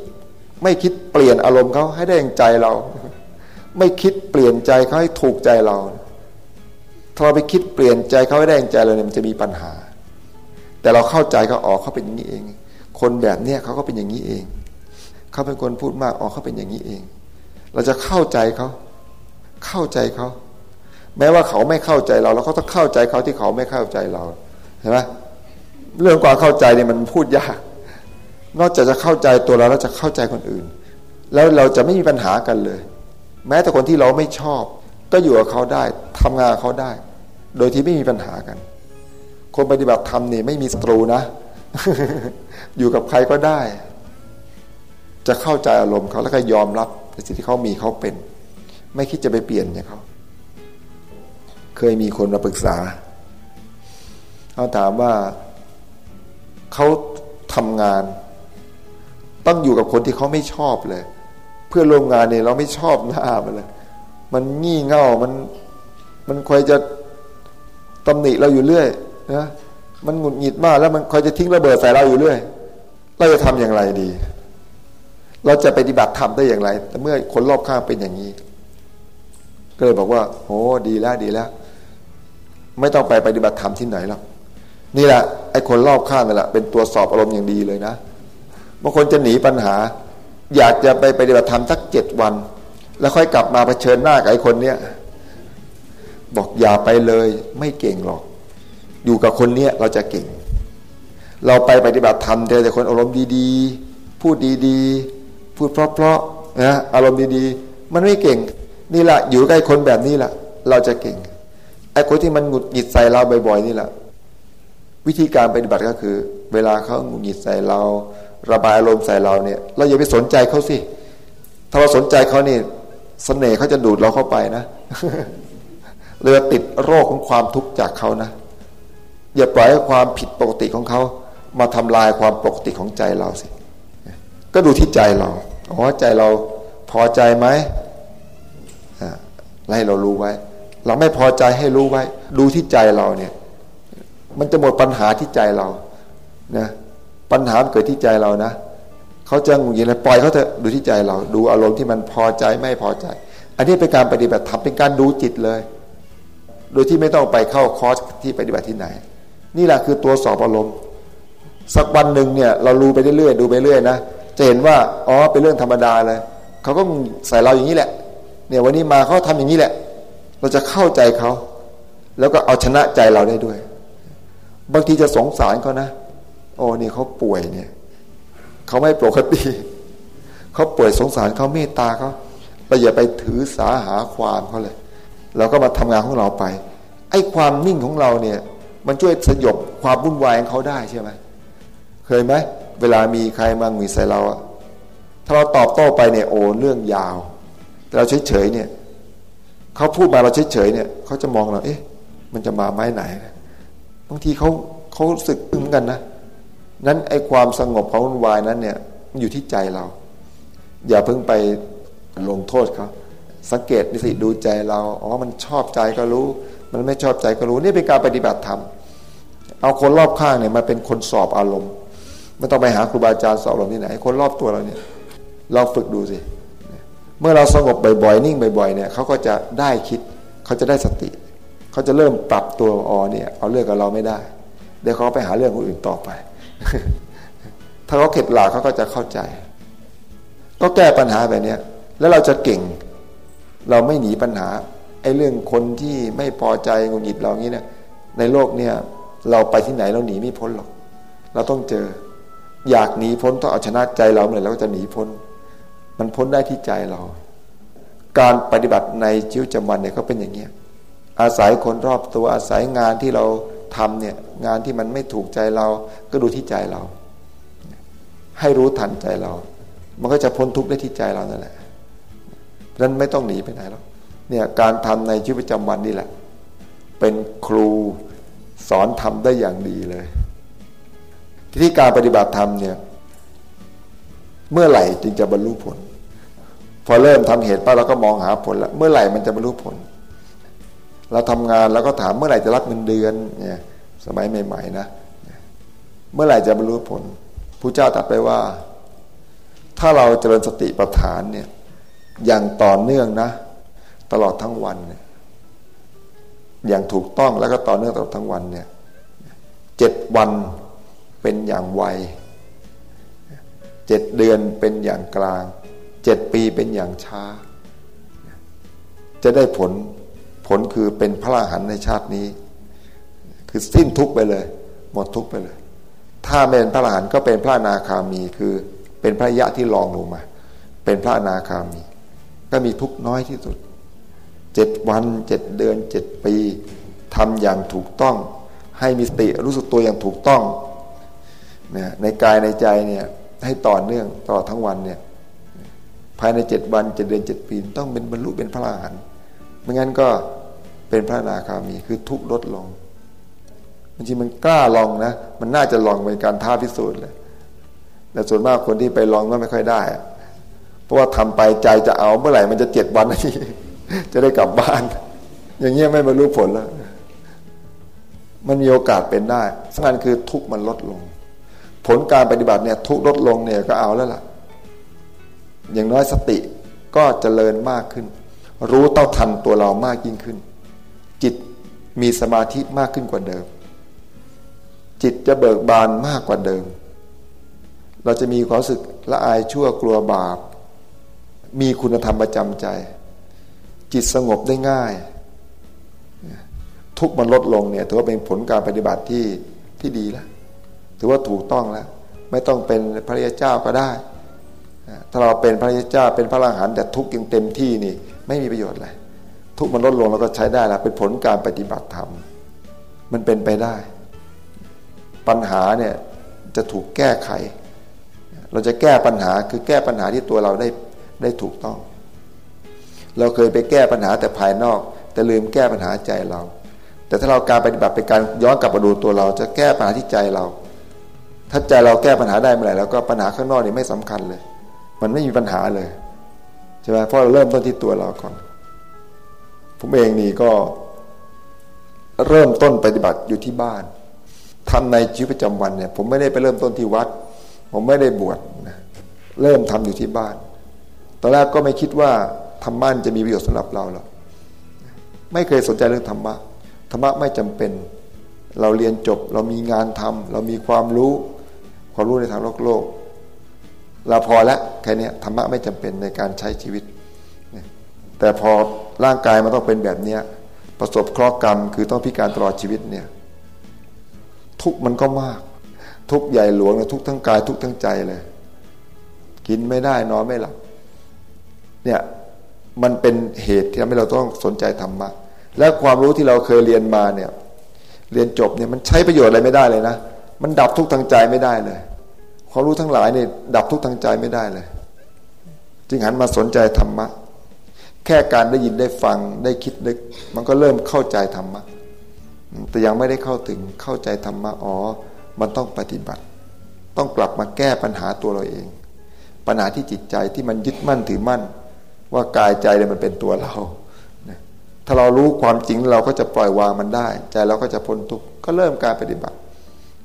ไม่คิดเปลี่ยนอารมณ์เขาให้ได้อย่างใจเรา ไม่คิดเปลี่ยนใจเขาให้ถูกใจเรา ถ้าเราไปคิดเปลี่ยนใจเขาให้ได้อย่างใจเราเนี่ยมันจะมีปัญหา แต่เราเข้าใจเขาอ๋อเขาเป็นอย่างนี้เอง คนแบบเนี้ยเขาก็เป็นอย่างนี้เอง เขาเป็นคนพูดมากอ๋อเขาเป็นอย่างนี้เอง เราจะเข้าใจเขาเข้าใจเขาแม้ว่าเขาไม่เข้าใจเรา เราก็ต้องเข้าใจเขาที่เขาไม่เข้าใจเราเห็นไหมเรื่องความเข้าใจเนี่ยมันพูดยาก นอกจากจะเข้าใจตัวเราเราจะเข้าใจคนอื่น แล้วเราจะไม่มีปัญหากันเลย แม้แต่คนที่เราไม่ชอบ ก็อยู่กับเขาได้ทำงานเขาได้ โดยที่ไม่มีปัญหากัน คนปฏิบัติธรรมนี่ไม่มีศัตรูนะ อยู่กับใครก็ได้ จะเข้าใจอารมณ์เขาแล้วก็ยอมรับในสิ่งที่เขามีเขาเป็น ไม่คิดจะไปเปลี่ยนอย่างเขาเคยมีคนมาปรึกษาเขาถามว่าเขาทำงาน ต้องอยู่กับคนที่เขาไม่ชอบเลย เพื่อร่วมงานเนี่ยเราไม่ชอบหน้ามันเลยมันงี่เง่ามันมันคอยจะตำหนิเราอยู่เรื่อยนะมันหงุดหงิดมากแล้วมันคอยจะทิ้งระเบิดใส่เราอยู่เรื่อยเราจะทำอย่างไรดี เราจะปฏิบัติธรรมได้อย่างไร แต่เมื่อคนรอบข้างเป็นอย่างนี้ ก็เลยบอกว่าโอ้ดีแล้วดีแล้ว ไม่ต้องไปปฏิบัติธรรมที่ไหนหรอกนี่แหละไอ้คนรอบข้างนั่นแหละเป็นตัวสอบอารมณ์อย่างดีเลยนะบางคนจะหนีปัญหา อยากจะไปปฏิบัติธรรมสักเจ็ดวัน แล้วค่อยกลับมาเผชิญหน้ากับไอ้คนเนี้ยบอกอย่าไปเลยไม่เก่งหรอก อยู่กับคนเนี้ยเราจะเก่ง เราไปปฏิบัติธรรมเจอแต่คนอารมณ์ดีๆ พูดดีๆ พูดเพราะๆนะอารมณ์ดีๆมันไม่เก่ง นี่แหละอยู่ใกล้คนแบบนี้แหละเราจะเก่งไอ้คนที่มันหงุดหงิดใส่เราบ่อยๆนี่แหละวิธีการปฏิบัติก็คือ เวลาเขาหงุดหงิดใส่เรา ระบายอารมณ์ใส่เราเนี่ย เราอย่าไปสนใจเขาสิถ้าเราสนใจเขานี่สเสน่ห์เขาจะดูดเราเข้าไปนะเลยติดโรคของความทุกข์จากเขานะอย่าปล่อยให้ความผิดปกติของเขา มาทำลายความปกติของใจเราสิ ก็ดูที่ใจเราอ๋อใจเราพอใจไหมให้เรารู้ไว้ เราไม่พอใจให้รู้ไว้ ดูที่ใจเราเนี่ย มันจะหมดปัญหาที่ใจเรานะปัญหาเกิดที่ใจเรานะเขาจะงุนงิดอะไรปล่อยเขาเถอะดูที่ใจเรา ดูอารมณ์ที่มันพอใจไม่พอใจ อันนี้เป็นการปฏิบัติธรรมเป็นการดูจิตเลย โดยที่ไม่ต้องไปเข้าคอร์สที่ปฏิบัติที่ไหน นี่แหละคือตัวสอบอารมณ์ สักวันหนึ่งเนี่ย เรารู้ไปเรื่อยๆดูไปเรื่อยนะ จะเห็นว่าอ๋อเป็นเรื่องธรรมดาเลยเขาก็ใส่เราอย่างนี้แหละ เนี่ยวันนี้มาเขาทำอย่างนี้แหละ เราจะเข้าใจเขา แล้วก็เอาชนะใจเราได้ด้วย บางทีจะสงสารเขานะ โอ้นี่เขาป่วยเนี่ยเขาไม่ปกติเขาป่วยสงสารเขาเมตตาเขาเราอย่าไปถือสาหาความเขาเลย เราก็มาทำงานของเราไป ไอ้ความนิ่งของเราเนี่ย มันช่วยสยบความวุ่นวายของเขาได้ใช่ไหมเคยไหม เวลามีใครมาหงุดใส่เราอะถ้าเราตอบโต้ไปเนี่ยโอ้เรื่องยาว แต่เราเฉยๆเนี่ยเขาพูดมาเราเฉยๆเนี่ยเขาจะมองเราเอ๊ะ มันจะมาไม้ไหนบางทีเขาเขาสึกอึ้งกันนะนั้นไอ้ความสงบของวุ่นวายนั้นเนี่ยมันอยู่ที่ใจเรา อย่าเพิ่งไปลงโทษเขาสังเกตนิสิดูใจเราอ๋อมันชอบใจก็รู้ มันไม่ชอบใจก็รู้นี่เป็นการปฏิบัติธรรมเอาคนรอบข้างเนี่ยมาเป็นคนสอบอารมณ์ ไม่ต้องไปหาครูบาอาจารย์สอบอารมณ์ที่ไหน คนรอบตัวเราเนี่ยเราฝึกดูสิ เมื่อเราสงบบ่อยๆนิ่งบ่อยๆเนี่ยเขาก็จะได้คิดเขาจะได้สติเขาจะเริ่มปรับตัวอ๋อเนี่ยเอาเรื่องกับเราไม่ได้เดี๋ยวเขาไปหาเรื่องคนอื่นต่อไป ถ้าเขาเข็ดหลาเขาก็จะเข้าใจ ก็แก้ปัญหาแบบนี้แล้วเราจะเก่ง เราไม่หนีปัญหาไอ้เรื่องคนที่ไม่พอใจงุนหงิดเราอย่างนี้เนี่ยในโลกเนี่ยเราไปที่ไหนเราหนีไม่พ้นหรอก เราต้องเจอ อยากหนีพ้นต้องเอาชนะใจเราเมื่อไหร่เราก็จะหนีพ้น มันพ้นได้ที่ใจเรา การปฏิบัติในชีวิตประจำวันเนี่ยก็เป็นอย่างเนี้ยอาศัยคนรอบตัวอาศัยงานที่เราทำเนี่ยงานที่มันไม่ถูกใจเราก็ดูที่ใจเรา ให้รู้ทันใจเรา มันก็จะพ้นทุกข์ได้ที่ใจเรานั่นแหละนั้นไม่ต้องหนีไปไหนหรอกเนี่ยการทำในชีวิตประจำวันนี่แหละ เป็นครูสอนทำได้อย่างดีเลย ที่การปฏิบัติธรรมเนี่ย เมื่อไหร่จึงจะบรรลุผล พอเริ่มทำเหตุไปเราก็มองหาผลแล้วเมื่อไหร่มันจะบรรลุผล เราทำงานเราก็ถามเมื่อไหร่จะรับเงินเดือนเนี่ยสมัยใหม่ๆนะ เมื่อไหร่จะบรรลุผลผู้เจ้าตรัสไปว่า ถ้าเราเจริญสติปัฏฐานเนี่ยอย่างต่อเนื่องนะ ตลอดทั้งวันเนี่ยอย่างถูกต้องแล้วก็ต่อเนื่องตลอดทั้งวันเนี่ยเจ็ดวัน เป็นอย่างไวเจ็ดเดือนเป็นอย่างกลางเจ็ดปีเป็นอย่างช้า จะได้ผลผลคือเป็นพระอรหันต์ในชาตินี้ คือสิ้นทุกไปเลย หมดทุกไปเลย ถ้าเป็นพระอรหันต์ก็เป็นพระนาคามีคือเป็นพระยะที่รองลงมา เป็นพระนาคามี ก็มีทุกน้อยที่สุดเจ็ดวันเจ็ดเดือนเจ็ดปีทำอย่างถูกต้อง ให้มีสติรู้สึกตัวอย่างถูกต้อง นี่ยในกายในใจเนี่ยให้ต่อเนื่องตลอดทั้งวันเนี่ยภายในเจ็ดวันเจ็ดเดือนเจ็ดปีต้องเป็นบรรลุเป็นพระอรหันต์ไม่งั้นก็เป็นพระนาคามีคือทุกลดลงบางทีมันกล้าลองนะ มันน่าจะลองเป็นการท้าพิสูจน์เลยแต่ส่วนมากคนที่ไปลองก็ไม่ค่อยได้ เพราะว่าทำไปใจจะเอาเมื่อไหร่มันจะเจ็ดวันนาทีจะได้กลับบ้าน อย่างเงี้ยไม่บรรลุผลแล้ว มันมีโอกาสเป็นได้สำคัญคือทุกมันลดลง ผลการปฏิบัติเนี่ยทุกลดลงเนี่ยก็เอาแล้วล่ะ อย่างน้อยสติก็เจริญมากขึ้น รู้เต้าทันตัวเรามากยิ่งขึ้น จิตมีสมาธิมากขึ้นกว่าเดิม จิตจะเบิกบานมากกว่าเดิม เราจะมีความรู้สึกละอายชั่วกลัวบาป มีคุณธรรมประจำใจ จิตสงบได้ง่าย ทุกมันลดลงเนี่ยถือว่าเป็นผลการปฏิบัติที่ที่ดีแล้ว ถือว่าถูกต้องแล้ว ไม่ต้องเป็นพระยาเจ้าก็ได้ ถ้าเราเป็นพระยาเจ้าเป็นพระอรหันต์แต่ทุกข์ยังเต็มที่นี่ไม่มีประโยชน์เลยทุกข์มันลดลงเราก็ใช้ได้แล้วเป็นผลการปฏิบัติธรรม มันเป็นไปได้ ปัญหาเนี่ยจะถูกแก้ไข เราจะแก้ปัญหาคือแก้ปัญหาที่ตัวเราได้ได้ถูกต้อง เราเคยไปแก้ปัญหาแต่ภายนอก แต่ลืมแก้ปัญหาใจเรา แต่ถ้าเราการปฏิบัติเป็นการย้อนกลับมาดูตัวเรา จะแก้ปัญหาที่ใจเรา ถ้าใจเราแก้ปัญหาได้เมื่อไหร่แล้วก็ปัญหาข้างนอกนี่ไม่สำคัญเลย มันไม่มีปัญหาเลยใช่ไหมเพราะเราเริ่มต้นที่ตัวเราก่อน ผมเองนี่ก็เริ่มต้นปฏิบัติอยู่ที่บ้านทำในชีวิตประจำวันเนี่ย ผมไม่ได้ไปเริ่มต้นที่วัด ผมไม่ได้บวชนะเริ่มทำอยู่ที่บ้านตอนแรกก็ไม่คิดว่าธรรมะจะมีประโยชน์สำหรับเราหรอกไม่เคยสนใจเรื่องธรรมะธรรมะไม่จำเป็น เราเรียนจบ เรามีงานทำเรามีความรู้ ความรู้ในทางโลกโลก เราพอแล้วแค่นี้ธรรมะไม่จำเป็นในการใช้ชีวิต แต่พอร่างกายมันต้องเป็นแบบเนี้ยประสบเคราะห์กรรม คือต้องพิการตลอดชีวิตเนี่ย ทุกมันก็มาก ทุกใหญ่หลวงทุกทั้งกาย ทุกทั้งใจเลย กินไม่ได้นอนไม่หลับเนี่ยมันเป็นเหตุที่ทำให้เราต้องสนใจธรรมะ และความรู้ที่เราเคยเรียนมาเนี่ย เรียนจบเนี่ยมันใช้ประโยชน์อะไรไม่ได้เลยนะ มันดับทุกทางใจไม่ได้เลย ความรู้ทั้งหลายเนี่ยดับทุกทางใจไม่ได้เลย จึงหันมาสนใจธรรมะ แค่การได้ยินได้ฟังได้คิดนึก มันก็เริ่มเข้าใจธรรมะ แต่ยังไม่ได้เข้าถึงเข้าใจธรรมะอ๋อ มันต้องปฏิบัติ ต้องกลับมาแก้ปัญหาตัวเราเอง ปัญหาที่จิตใจที่มันยึดมั่นถือมั่น ว่ากายใจเนี่ยมันเป็นตัวเราถ้าเรารู้ความจริงเราก็จะปล่อยวางมันได้ ใจเราก็จะพ้นทุกข์ก็เริ่มการปฏิบัติ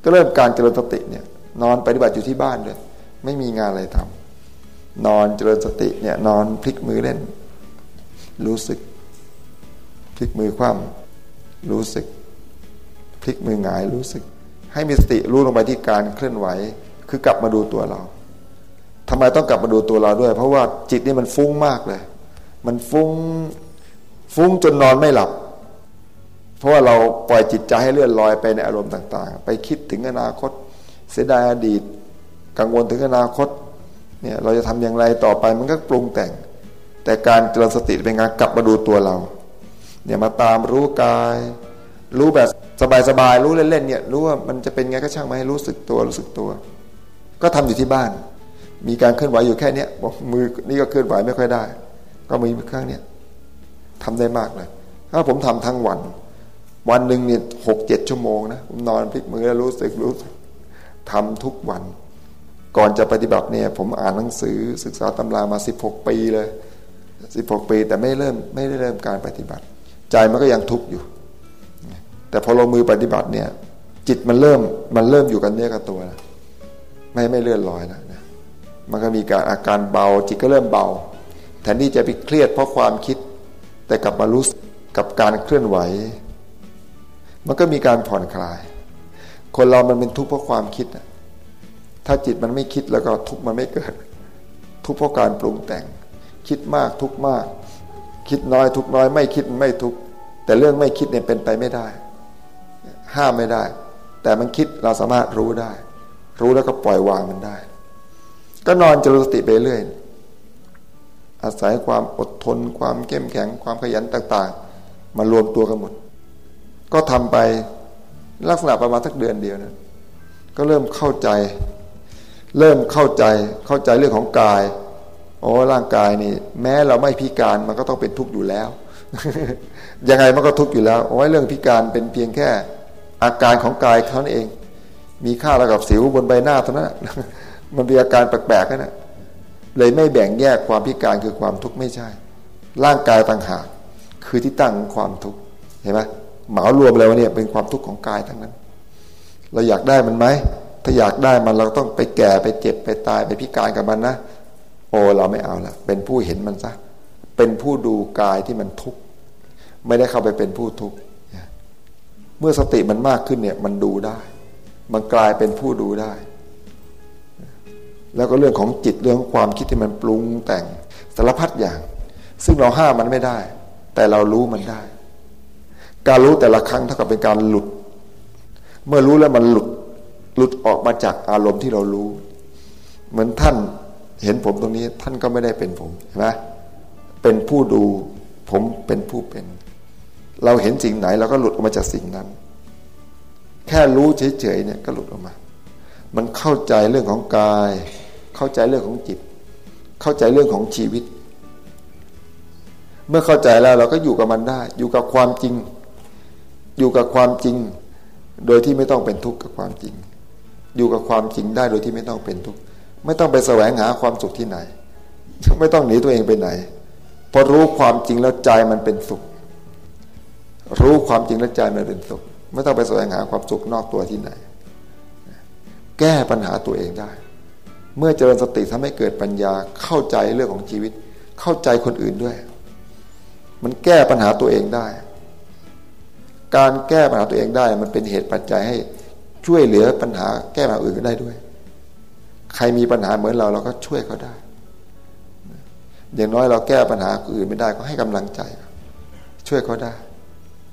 ก็เริ่มการเจริญสติเนี่ย นอนปฏิบัติอยู่ที่บ้านเลย ไม่มีงานอะไรทำนอนเจริญสติเนี่ยนอนพลิกมือเล่น รู้สึก พลิกมือคว่ำรู้สึก พลิกมือหงายรู้สึก ให้มีสติรู้ลงไปที่การเคลื่อนไหว คือกลับมาดูตัวเราทำไมต้องกลับมาดูตัวเราด้วย เพราะว่าจิตนี่มันฟุ้งมากเลย มันฟุ้งฟุ้งจนนอนไม่หลับ เพราะว่าเราปล่อยจิตใจให้เลื่อนลอยไปในอารมณ์ต่าง ๆ ไปคิดถึงอนาคต เสียดายอดีต กังวลถึงอนาคตเนี่ยเราจะทำอย่างไรต่อไปมันก็ปรุงแต่ง แต่การเจริญสติเป็นการกลับมาดูตัวเราเนี่ยมาตามรู้กาย รู้แบบสบายๆรู้เล่นๆเนี่ยรู้ว่ามันจะเป็นไงก็ช่างมาให้รู้สึกตัวรู้สึกตัว ก็ทำอยู่ที่บ้าน มีการเคลื่อนไหวอยู่แค่นี้บอกมือนี่ก็เคลื่อนไหวไม่ค่อยได้ ก็มีครั้งเนี่ยทำได้มากเลยถ้าผมทำทั้งวัน วันหนึ่งเนี่ยหกเจ็ดชั่วโมงนะผมนอนพลิกมือแล้วรู้สึกรู้สึก ทำทุกวัน ก่อนจะปฏิบัติเนี่ยผมอ่านหนังสือศึกษาตำรามาสิบหกปีเลยสิบหกปีแต่ไม่เริ่มไม่ได้เริ่มการปฏิบัติ ใจมันก็ยังทุกข์อยู่ แต่พอลงมือปฏิบัติเนี่ยจิตมันเริ่มมันเริ่มอยู่กันเนื้อกับตัวแล้วไม่ไม่เลื่อนลอยแล้วนะมันก็มีการอาการเบา จิตก็เริ่มเบา แทนที่จะไปเครียดเพราะความคิด แต่กลับมารู้กับการเคลื่อนไหว มันก็มีการผ่อนคลาย คนเรามันเป็นทุกข์เพราะความคิดถ้าจิตมันไม่คิดแล้วก็ทุกข์มันไม่เกิด ทุกข์เพราะการปรุงแต่ง คิดมากทุกข์มาก คิดน้อยทุกน้อย ไม่คิดไม่ทุกข์แต่เรื่องไม่คิดเนี่ยเป็นไปไม่ได้ ห้ามไม่ได้ แต่มันคิดเราสามารถรู้ได้ รู้แล้วก็ปล่อยวางมันได้ ก็นอนจริญสติไปเรื่อยอาศัยความอดทน ความเข้มแข็งความขยันต่าง ๆ มารวมตัวกันหมด ก็ทำไป ลักษณะประมาณสักเดือนเดียวนะก็เริ่มเข้าใจ เริ่มเข้าใจเข้าใจเรื่องของกายโอ้ร่างกายนี่ แม้เราไม่พิการมันก็ต้องเป็นทุกข์อยู่แล้ว ยังไงมันก็ทุกข์อยู่แล้วโอ้ยเรื่องพิการเป็นเพียงแค่อาการของกายเท่านั้นเอง มีค่าระกับสิวบนใบหน้าเท่านั้นมันเป็นอาการแปลกๆนั่นแหละเลยไม่แบ่งแยกความพิการคือความทุกข์ไม่ใช่ ร่างกายต่างหากคือที่ตั้งของความทุกข์เห็นไหม เหมารวมแล้วเนี่ยเป็นความทุกข์ของกายทั้งนั้น เราอยากได้มันไหม ถ้าอยากได้มันเราต้องไปแก่ไปเจ็บไปตายไปพิการกับมันนะโอ้เราไม่เอาละเป็นผู้เห็นมันซะเป็นผู้ดูกายที่มันทุกข์ไม่ได้เข้าไปเป็นผู้ทุกข์เมื่อสติมันมากขึ้นเนี่ยมันดูได้ มันกลายเป็นผู้ดูได้ แล้วก็เรื่องของจิตเรื่องความคิดที่มันปรุงแต่งสารพัดอย่าง ซึ่งเราห้ามมันไม่ได้ แต่เรารู้มันได้ การรู้แต่ละครั้งเท่ากับเป็นการหลุด เมื่อรู้แล้วมันหลุดหลุดออกมาจากอารมณ์ที่เรารู้ เหมือนท่านเห็นผมตรงนี้ ท่านก็ไม่ได้เป็นผมเห็นไหมเป็นผู้ดูผมเป็นผู้เป็น เราเห็นสิ่งไหนเราก็หลุดออกมาจากสิ่งนั้น แค่รู้เฉยๆเนี่ยก็หลุดออกมา มันเข้าใจเรื่องของกาย เข้าใจเรื่องของจิต เข้าใจเรื่องของชีวิต เมื่อเข้าใจแล้วเราก็อยู่กับมันได้ อยู่กับความจริง อยู่กับความจริง โดยที่ไม่ต้องเป็นทุกข์กับความจริง อยู่กับความจริงได้โดยที่ไม่ต้องเป็นทุกข์ไม่ต้องไปแสวงหาความสุขที่ไหน ไม่ต้องหนีตัวเองไปไหนพอรู้ความจริงแล้วใจมันเป็นสุข รู้ความจริงแล้วใจมันเป็นสุข ไม่ต้องไปแสวงหาความสุขนอกตัวที่ไหน แก้ปัญหาตัวเองได้ เมื่อเจริญสติทำให้เกิดปัญญาเข้าใจเรื่องของชีวิต เข้าใจคนอื่นด้วย มันแก้ปัญหาตัวเองได้ การแก้ปัญหาตัวเองได้ มันเป็นเหตุปัจจัยให้ช่วยเหลือปัญหาแก้ปัญหาอื่นได้ด้วย ใครมีปัญหาเหมือนเราเราก็ช่วยเขาได้ อย่างน้อยเราแก้ปัญหาอื่นไม่ได้ก็ให้กำลังใจ ช่วยเขาได้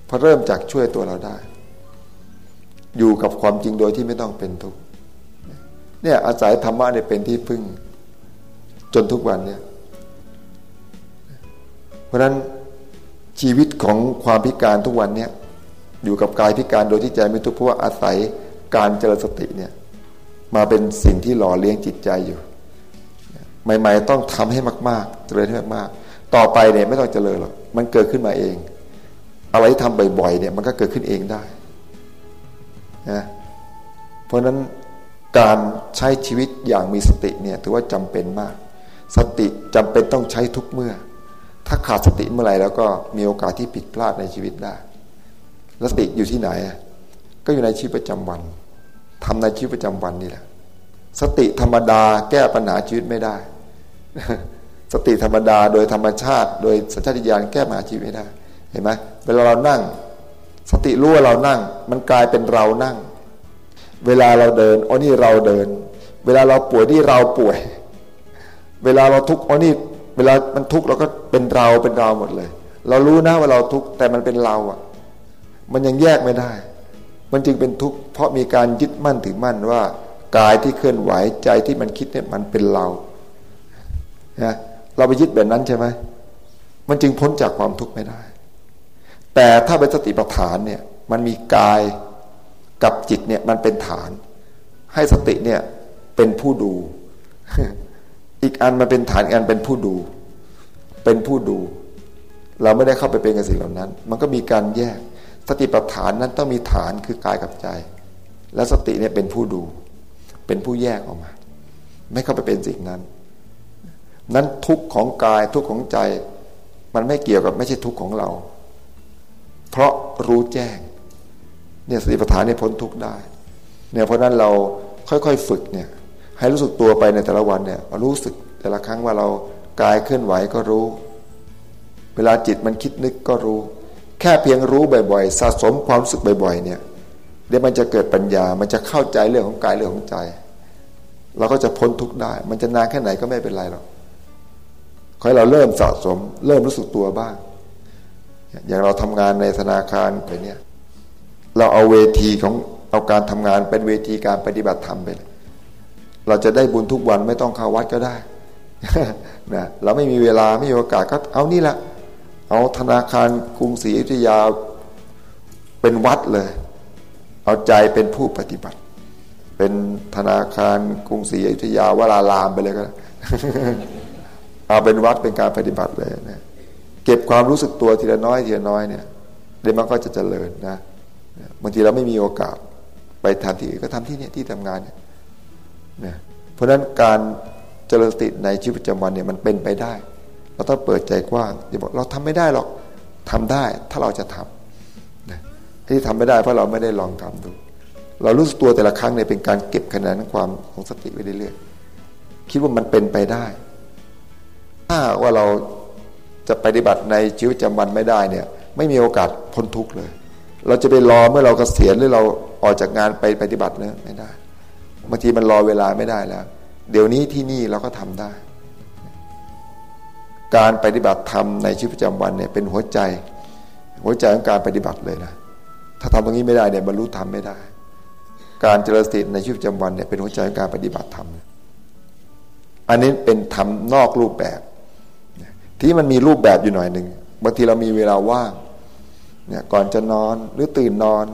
พอเริ่มจากช่วยตัวเราได้ อยู่กับความจริงโดยที่ไม่ต้องเป็นทุกข์เนี่ยอาศัยธรรมะเนี่ยเป็นที่พึ่ง จนทุกวันเนี่ยเพราะฉะนั้นชีวิตของความพิการทุกวันเนี่ย อยู่กับกายพิการโดยที่ใจไม่ทุกข์เพราะว่าอาศัยการเจริญสติเนี่ยมาเป็นสิ่งที่หล่อเลี้ยงจิตใจอยู่ ใหม่ๆต้องทำให้มาก ๆ เจริญให้มากๆ ต่อไปเนี่ยไม่ต้องเจริญหรอกมันเกิดขึ้นมาเอง อะไรที่ทำบ่อยๆเนี่ยมันก็เกิดขึ้นเองได้นะเพราะฉะนั้นการใช้ชีวิตอย่างมีสติเนี่ยถือว่าจำเป็นมาก สติจำเป็นต้องใช้ทุกเมื่อ ถ้าขาดสติเมื่อไหร่แล้วก็มีโอกาสที่ผิดพลาดในชีวิตได้ สติอยู่ที่ไหน ก็อยู่ในชีวิตประจำวันทำในชีวิตประจำวันนี่แหละ สติธรรมดาแก้ปัญหาชีวิตไม่ได้ สติธรรมดาโดยธรรมชาติ โดยสัญชาตญาณแก้ปัญหาชีวิตไม่ได้ เห็นไหมเวลาเรานั่ง สติรู้ว่าเรานั่ง มันกลายเป็นเรานั่ง เวลาเราเดินอ๋อนี่เราเดิน เวลาเราป่วยนี่เราป่วย เวลาเราทุกข์อ๋อนี่เวลามันทุกข์เราก็เป็นเราเป็นเราหมดเลย เรารู้นะว่าเราทุกข์แต่มันเป็นเราอะ มันยังแยกไม่ได้ มันจึงเป็นทุกข์เพราะมีการยึดมั่นถือมั่นว่ากายที่เคลื่อนไหวใจที่มันคิดเนี่ยมันเป็นเรานะเราไปยึดแบบนั้นใช่ไหมมันจึงพ้นจากความทุกข์ไม่ได้ แต่ถ้าเป็นสติปัฏฐานเนี่ยมันมีกายกับจิตเนี่ยมันเป็นฐาน ให้สติเนี่ยเป็นผู้ดู อีกอันมันเป็นฐานอันเป็นผู้ดู เป็นผู้ดู เราไม่ได้เข้าไปเป็นกับสิ่งเหล่านั้น มันก็มีการแยก สติปัฏฐานนั้นต้องมีฐานคือกายกับใจ และสติเนี่ยเป็นผู้ดู เป็นผู้แยกออกมา ไม่เข้าไปเป็นสิ่งนั้น นั้นทุกข์ของกายทุกข์ของใจ มันไม่เกี่ยวกับไม่ใช่ทุกข์ของเรา เพราะรู้แจ้งเนี่ยสติปัฏฐานเนี่ยพ้นทุกข์ได้เนี่ยเพราะนั้นเราค่อยๆฝึกเนี่ยให้รู้สึกตัวไปในแต่ละวันเนี่ยรู้สึกแต่ละครั้งว่าเรากายเคลื่อนไหวก็รู้ เวลาจิตมันคิดนึกก็รู้ แค่เพียงรู้บ่อยๆ สะสมความรู้สึกบ่อยๆ เนี่ยเดี๋ยวมันจะเกิดปัญญา มันจะเข้าใจเรื่องของกายเรื่องของใจ เราก็จะพ้นทุกข์ได้ มันจะนานแค่ไหนก็ไม่เป็นไรหรอกขอให้เราเริ่มสะสม เริ่มรู้สึกตัวบ้าง อย่างเราทำงานในธนาคารไปเนี่ย เราเอาเวทีของเอาการทำงานเป็นเวทีการปฏิบัติธรรมไปเราจะได้บุญทุกวันไม่ต้องเข้าวัดก็ได้นะเราไม่มีเวลาไม่มีโอกาสก็เอานี่แหละ เอาธนาคารกรุงศรีอยุธยาเป็นวัดเลย เอาใจเป็นผู้ปฏิบัติ เป็นธนาคารกรุงศรีอยุธยาวราลามไปเลยก็เอาเป็นวัดเป็นการปฏิบัติเลยนะเก็บความรู้สึกตัวทีละน้อยทีละน้อยเนี่ยเดี๋ยวมันก็จะเจริญนะบางทีเราไม่มีโอกาสไปทำที่อื่นก็ทำที่เนี่ยที่ทำงานเนี่ยนะเพราะฉะนั้นการเจริญสติในชีวิตประจำวันเนี่ยมันเป็นไปได้ เราต้องเปิดใจกว้างอย่าบอกเราทำไม่ได้หรอกทำได้ถ้าเราจะทำนะที่ทำไม่ได้เพราะเราไม่ได้ลองทำดู เรารู้สึกตัวแต่ละครั้งเนี่ยเป็นการเก็บคะแนนความของสติไว้เรื่อยๆคิดว่ามันเป็นไปได้ ถ้าว่าเราจะปฏิบัติในชีวิตประจำวันไม่ได้เนี่ย ไม่มีโอกาสพ้นทุกข์เลย เราจะไปรอเมื่อเรากเกษียณหรือเราออกจากงานไปปฏิบัติเนี่ยไม่ได้บางทีมันรอเวลาไม่ได้แล้ว เดี๋ยวนี้ที่นี่เราก็ทำได้ การปฏิบัติธรรมในชีวิตประจำวันเนี่ยเป็นหัวใจ หัวใจของการปฏิบัติเลยนะถ้าทำตรงนี้ไม่ได้เนี่ยบรรลุธรรมไม่ได้ การเจริญสติในชีวิตประจำวันเนี่ยเป็นหัวใจของการปฏิบัติธรรมอันนี้เป็นธรรมนอกรูปแบบ ที่มันมีรูปแบบอยู่หน่อยหนึ่งบางทีเรามีเวลาว่างเนี่ยก่อนจะนอนหรือตื่นนอน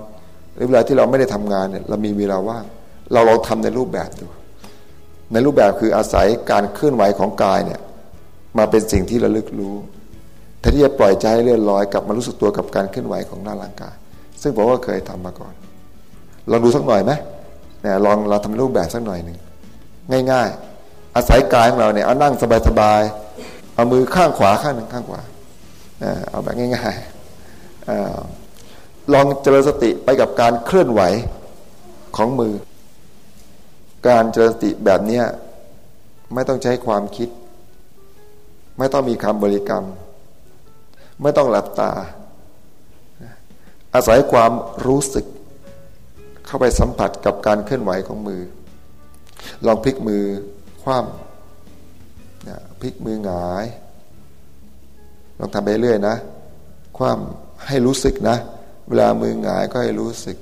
หรือเวลาที่เราไม่ได้ทำงานเนี่ยเรามีเวลาว่าง เราลองทำในรูปแบบดูในรูปแบบคืออาศัยการเคลื่อนไหวของกายเนี่ย มาเป็นสิ่งที่ระลึกรู้แทนที่จะปล่อยใจให้เลื่อนลอยกลับมารู้สึกตัวกับการเคลื่อนไหวของหน้าร่างกาย ซึ่งผมก็เคยทำมาก่อน ลองดูสักหน่อยไหมเนี่ยลองเราทำรูปแบบสักหน่อยหนึ่งง่าย ๆ อาศัยกายของเราเนี่ยเอานั่งสบายๆเอามือข้างขวาข้างหนึ่งข้างขวาเอาแบบง่ายๆลองเจริญสติไปกับการเคลื่อนไหวของมือ การเจริญสติแบบนี้ไม่ต้องใช้ความคิด ไม่ต้องมีคำบริกรรม ไม่ต้องหลับตา อาศัยความรู้สึก เข้าไปสัมผัสกับการเคลื่อนไหวของมือ ลองพลิกมือคว่ำพลิกมือหงาย ลองทำไปเรื่อยนะ คว่ำให้รู้สึกนะ เวลามือหงายก็ให้รู้สึก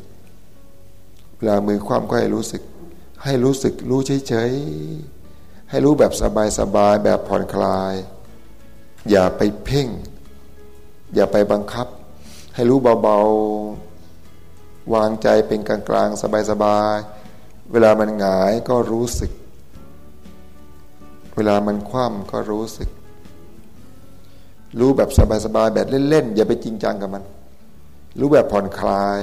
เวลามือคว่ำก็ให้รู้สึก ให้รู้สึกรู้เฉยๆให้รู้แบบสบายๆแบบผ่อนคลาย อย่าไปเพ่ง อย่าไปบังคับ ให้รู้เบาๆ วางใจเป็นกลางๆ สบายๆ เวลามันหงายก็รู้สึก เวลามันคว่ำก็รู้สึก รู้แบบสบายๆ แบบเล่นๆ อย่าไปจริงจังกับมัน รู้แบบผ่อนคลาย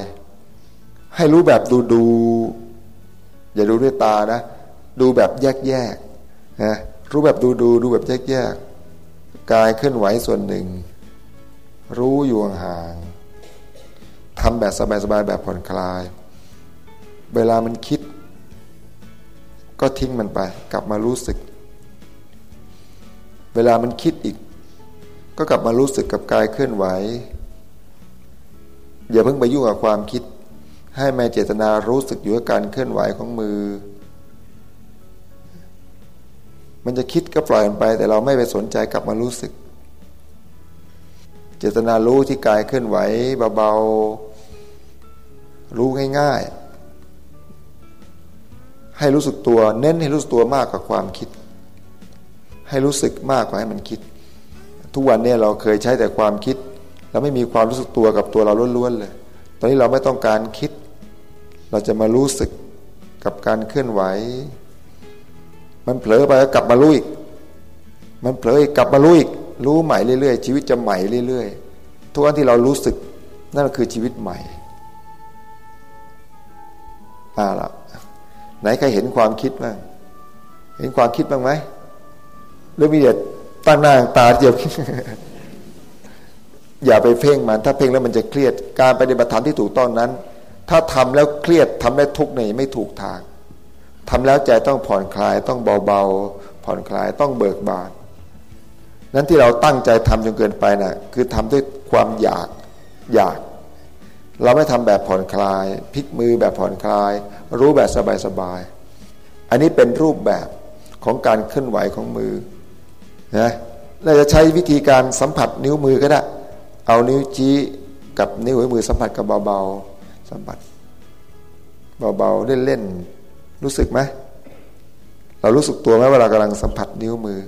ให้รู้แบบดูๆ อย่าดูด้วยตานะ ดูแบบแยกๆนะรู้แบบดูๆ ดูแบบแยกๆ กายเคลื่อนไหวส่วนหนึ่ง รู้อยู่ห่างทำแบบสบายๆแบบผ่อนคลาย เวลามันคิด ก็ทิ้งมันไป กลับมารู้สึก เวลามันคิดอีก ก็กลับมารู้สึกกับกายเคลื่อนไหว อย่าเพิ่งไปยุ่งกับความคิด ให้แม่เจตนารู้สึกอยู่กับการเคลื่อนไหวของมือ มันจะคิดก็ปล่อยมันไป แต่เราไม่ไปสนใจกลับมารู้สึก เจตนารู้ที่กายเคลื่อนไหวเบาๆรู้ง่ายๆให้รู้สึกตัว เน้นให้รู้สึกตัวมากกว่าความคิด ให้รู้สึกมากกว่าให้มันคิด ทุกวันนี้เราเคยใช้แต่ความคิด เราไม่มีความรู้สึกตัวกับตัวเราล้วนๆเลย ตอนนี้เราไม่ต้องการคิด เราจะมารู้สึกกับการเคลื่อนไหว มันเผลอไปก็กลับมารู้อีก มันเผลออีกกลับมารู้อีก รู้ใหม่เรื่อยๆ ชีวิตจะใหม่เรื่อยๆ ทุกวันที่เรารู้สึกนั่นคือชีวิตใหม่อ่าละไหนใครเห็นความคิดบ้าง เห็นความคิดบ้างไหมหรือมีเด็ดตั้งหน้าตาเดียวอย่าไปเพ่งมัน ถ้าเพ่งแล้วมันจะเครียด การปฏิบัติธรรมที่ถูกต้องนั้น ถ้าทำแล้วเครียดทำแล้วทุกข์เนี่ยไม่ถูกทาง ทำแล้วใจต้องผ่อนคลายต้องเบาๆ ผ่อนคลายต้องเบิกบาน นั้นที่เราตั้งใจทำจนเกินไปนะ่ะคือทำด้วยความอยากอยาก เราไม่ทำแบบผ่อนคลายพลิกมือแบบผ่อนคลาย รู้แบบสบายๆอันนี้เป็นรูปแบบของการเคลื่อนไหวของมือนะเราจะใช้วิธีการสัมผัสนิ้วมือก็ได้ เอานิ้วชี้กับนิ้วหัวมือสัมผัสกับเบาๆสัมผัสเบาๆเล่นๆ รู้สึกไหมเรารู้สึกตัวไหมเวลากำลังสัมผัสนิ้วมือ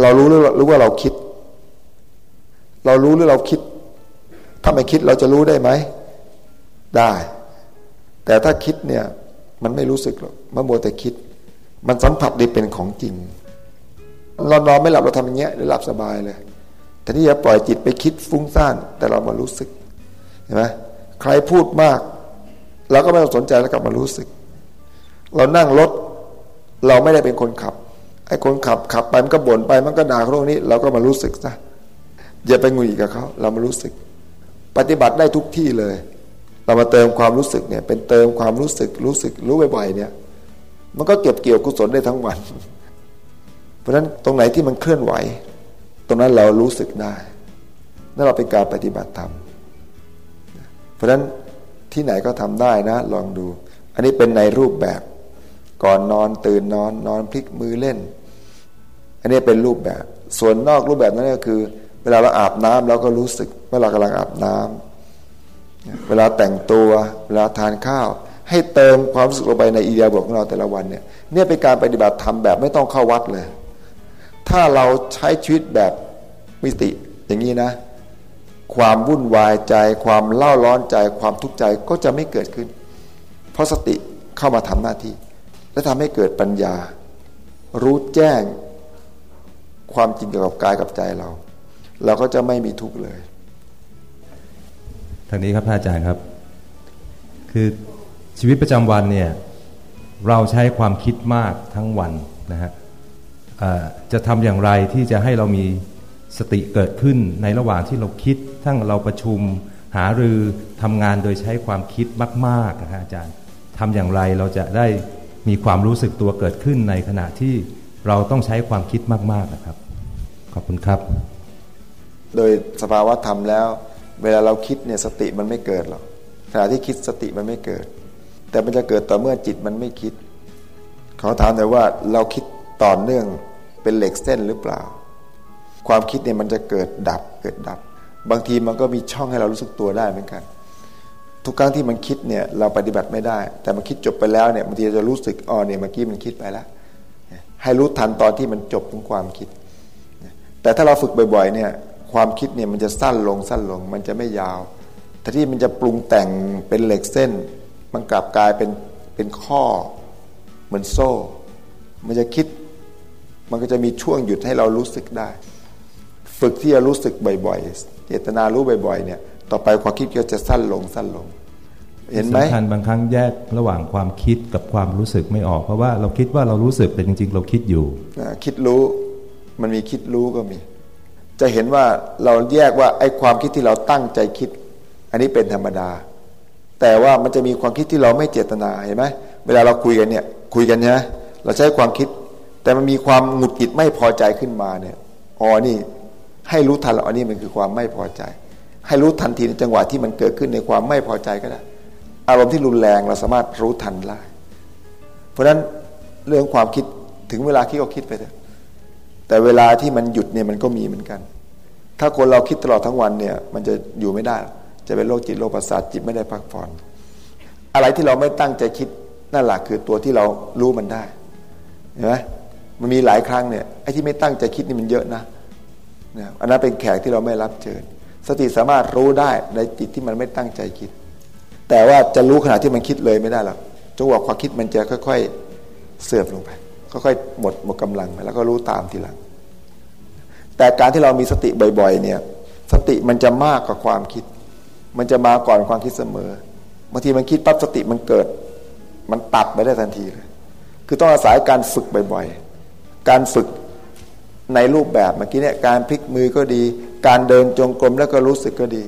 เรารู้หรือรู้ว่าเราคิด เรารู้หรือเราคิด ถ้าไม่คิดเราจะรู้ได้ไหม ได้ แต่ถ้าคิดเนี่ยมันไม่รู้สึกหรอกมันโมแต่คิด มันสัมผัสได้เป็นของจริงเรานอนไม่หลับเราทำอย่างเงี้ยหรือหลับสบายเลย แต่นี่อย่าปล่อยจิตไปคิดฟุ้งซ่าน แต่เรามารู้สึกเห็นไหมใครพูดมากเราก็ไม่ต้องสนใจแล้วกลับมารู้สึก เรานั่งรถ เราไม่ได้เป็นคนขับไอ้คนขับขับไปมันก็บ่นไปมันก็ด่าเขาตรงนี้ เราก็มารู้สึกซะอย่าไปงุยกับเขาเรามารู้สึก ปฏิบัติได้ทุกที่เลย เรามาเติมความรู้สึกเนี่ยเป็นเติมความรู้สึกรู้สึกรู้บ่อยๆเนี่ย มันก็เก็บเกี่ยวกุศลได้ทั้งวัน เพราะฉะนั้นตรงไหนที่มันเคลื่อนไหว ตรงนั้นเรารู้สึกได้นั่นเราเป็นการปฏิบัติธรรมเพราะฉะนั้นที่ไหนก็ทำได้นะ ลองดู อันนี้เป็นในรูปแบบ ก่อนนอนตื่นนอนนอนพลิกมือเล่น อันนี้เป็นรูปแบบ ส่วนนอกรูปแบบนั้นก็คือ เวลาเราอาบน้ำเราก็รู้สึกเวลากำลังอาบน้ำเวลาแต่งตัวเวลาทานข้าว ให้เติมความรู้สึกลงไปในอีเดียบทของเราแต่ละวันเนี่ยเนี่ยเป็นการปฏิบัติธรรมแบบไม่ต้องเข้าวัดเลย ถ้าเราใช้ชีวิตแบบมิติอย่างนี้นะ ความวุ่นวายใจ ความเล่าร้อนใจ ความทุกข์ใจก็จะไม่เกิดขึ้น เพราะสติเข้ามาทำหน้าที่ และทำให้เกิดปัญญา รู้แจ้งความจริงเกี่ยวกับกายกับใจเรา เราก็จะไม่มีทุกข์เลยทางนี้ครับพระอาจารย์ครับ คือชีวิตประจำวันเนี่ยเราใช้ความคิดมากทั้งวันนะฮะจะทำอย่างไรที่จะให้เรามีสติเกิดขึ้นในระหว่างที่เราคิด ทั้งเราประชุมหารือทำงานโดยใช้ความคิดมากๆนะฮะอาจารย์ทำอย่างไรเราจะได้ มีความรู้สึกตัวเกิดขึ้นในขณะที่เราต้องใช้ความคิดมากๆนะครับ ขอบคุณครับ โดยสภาวะธรรมแล้ว เวลาเราคิดเนี่ยสติมันไม่เกิดหรอกขณะที่คิดสติมันไม่เกิด แต่มันจะเกิดต่อเมื่อจิตมันไม่คิดขาถามแต่ว่าเราคิดต่อเนื่องเป็นเหล็กเส้นหรือเปล่า ความคิดเนี่ยมันจะเกิดดับเกิดดับ บางทีมันก็มีช่องให้เรารู้สึกตัวได้เหมือนกัน ทุกครั้งที่มันคิดเนี่ยเราปฏิบัติไม่ได้ แต่มันคิดจบไปแล้วเนี่ยบางทีจะรู้สึกอ๋อเนี่ยเมื่อกี้มันคิดไปแล้ว ให้รู้ทันตอนที่มันจบของความคิด แต่ถ้าเราฝึกบ่อยๆเนี่ยความคิดเนี่ยมันจะสั้นลงสั้นลง มันจะไม่ยาวแต่ที่มันจะปรุงแต่งเป็นเหล็กเส้น มันกลับกลายเป็นเป็นข้อเหมือนโซ่ มันจะคิด มันก็จะมีช่วงหยุดให้เรารู้สึกได้ ฝึกที่จะรู้สึกบ่อยๆ เจตนารู้บ่อยๆเนี่ย ต่อไปความคิดก็จะสั้นลงสั้นลง เห็นไหมสำคัญบางครั้งแยกระหว่างความคิดกับความรู้สึกไม่ออก เพราะว่าเราคิดว่าเรารู้สึกแต่จริง ๆ เราคิดอยู่คิดรู้มันมีคิดรู้ก็มี จะเห็นว่าเราแยกว่าไอ้ความคิดที่เราตั้งใจคิด อันนี้เป็นธรรมดา แต่ว่ามันจะมีความคิดที่เราไม่เจตนาเห็นไหมเวลาเราคุยกันเนี่ยคุยกันใช่ไหมเราใช้ความคิด แต่มันมีความหงุดหงิดไม่พอใจขึ้นมาเนี่ยอ๋อนี่ให้รู้ทันเราอันนี้มันคือความไม่พอใจ ให้รู้ทันทีในจังหวะที่มันเกิดขึ้นในความไม่พอใจก็ได้ อารมณ์ที่รุนแรงเราสามารถรู้ทันได้ เพราะฉะนั้นเรื่องความคิดถึงเวลาคิดก็คิดไปเถอะแต่เวลาที่มันหยุดเนี่ยมันก็มีเหมือนกัน ถ้าคนเราคิดตลอดทั้งวันเนี่ยมันจะอยู่ไม่ได้ จะเป็นโรคจิตโรคประสาทจิตไม่ได้พักผ่อน อะไรที่เราไม่ตั้งใจคิดนั่นแหละคือตัวที่เรารู้มันได้เห็นไหมมันมีหลายครั้งเนี่ยไอ้ที่ไม่ตั้งใจคิดนี่มันเยอะนะนะอันนั้นเป็นแขกที่เราไม่รับเชิญ สติสามารถรู้ได้ในจิตที่มันไม่ตั้งใจคิด แต่ว่าจะรู้ขณะที่มันคิดเลยไม่ได้หรอกจังหวะความคิดมันจะค่อย ๆเสื่อมลงไปค่อยๆหมดหมดกำลังไปแล้วก็รู้ตามทีหลัง แต่การที่เรามีสติบ่อยๆเนี่ย สติมันจะมากกว่าความคิด มันจะมาก่อนความคิดเสมอบางทีมันคิดปั๊บสติมันเกิด มันตัดไปได้ทันทีเลย คือต้องอาศัยการฝึกบ่อยๆ การฝึกในรูปแบบเมื่อกี้เนี่ยการพลิกมือก็ดี การเดินจงกรมแล้วก็รู้สึกก็ดี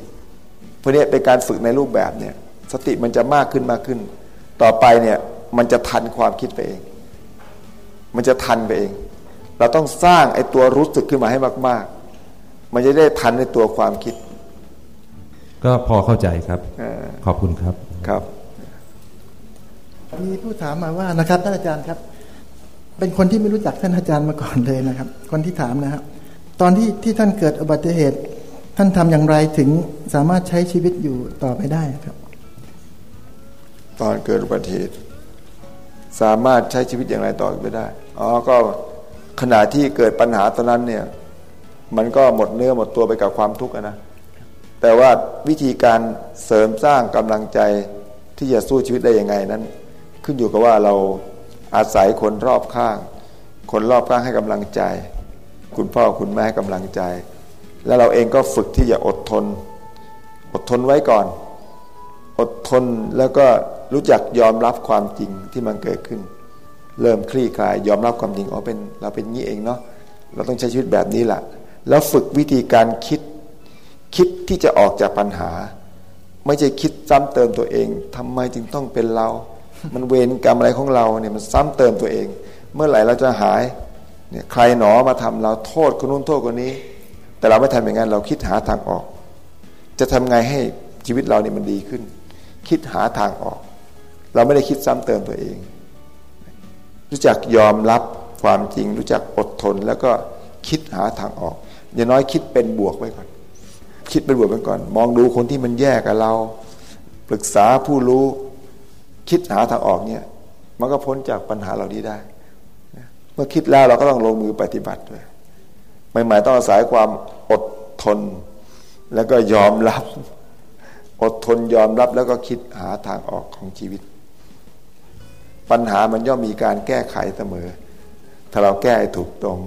พวกนี้เป็นการฝึกในรูปแบบเนี่ยสติมันจะมากขึ้นมากขึ้น ต่อไปเนี่ยมันจะทันความคิดไปเอง มันจะทันไปเอง เราต้องสร้างไอ้ตัวรู้สึกขึ้นมาให้มาก ๆ มันจะได้ทันในตัวความคิด ก็พอเข้าใจครับขอบคุณครับครับ มีผู้ถามมาว่านะครับท่านอาจารย์ครับ เป็นคนที่ไม่รู้จักท่านอาจารย์มาก่อนเลยนะครับ คนที่ถามนะครับ ตอนที่ที่ท่านเกิดอุบัติเหตุ ท่านทำอย่างไรถึงสามารถใช้ชีวิตอยู่ต่อไปได้ครับ ตอนเกิดอุบัติเหตุ สามารถใช้ชีวิตอย่างไรต่อไปได้อ๋อก็ขณะที่เกิดปัญหาตอนนั้นเนี่ย มันก็หมดเนื้อหมดตัวไปกับความทุกข์นะแต่ว่าวิธีการเสริมสร้างกำลังใจที่จะสู้ชีวิตได้ยังไงนั้น ขึ้นอยู่กับว่าเราอาศัยคนรอบข้าง คนรอบข้างให้กำลังใจ คุณพ่อคุณแม่กำลังใจ แล้วเราเองก็ฝึกที่จะอดทน อดทนไว้ก่อน อดทนแล้วก็รู้จักยอมรับความจริงที่มันเกิดขึ้น เริ่มคลี่คลาย ยอมรับความจริงอ๋อเป็นเราเป็นงี้เองเนาะเราต้องใช้ชีวิตแบบนี้แหละแล้วฝึกวิธีการคิด คิดที่จะออกจากปัญหา ไม่ใช่คิดซ้ำเติมตัวเองทำไมจึงต้องเป็นเรา มันเวรกรรมอะไรของเราเนี่ยมันซ้ำเติมตัวเอง เมื่อไหร่เราจะหาย เนี่ยใครหนอมาทำเราโทษคนนู้นโทษคนนี้ แต่เราไม่ทำอย่างนั้นเราคิดหาทางออก จะทำไงให้ชีวิตเราเนี่ยมันดีขึ้น คิดหาทางออก เราไม่ได้คิดซ้ำเติมตัวเอง รู้จักยอมรับความจริง รู้จักอดทนแล้วก็คิดหาทางออก อย่างน้อยคิดเป็นบวกไว้ก่อน คิดเป็นบวกไว้ก่อน มองดูคนที่มันแย่กับเรา ปรึกษาผู้รู้ คิดหาทางออกเนี่ย มันก็พ้นจากปัญหาเหล่านี้ได้ เมื่อคิดแล้วเราก็ต้องลงมือปฏิบัติด้วยใหม่ๆต้องอาศัยความอดทน แล้วก็ยอมรับ อดทนยอมรับแล้วก็คิดหาทางออกของชีวิต ปัญหามันย่อมมีการแก้ไขเสมอ ถ้าเราแก้ถูกตรง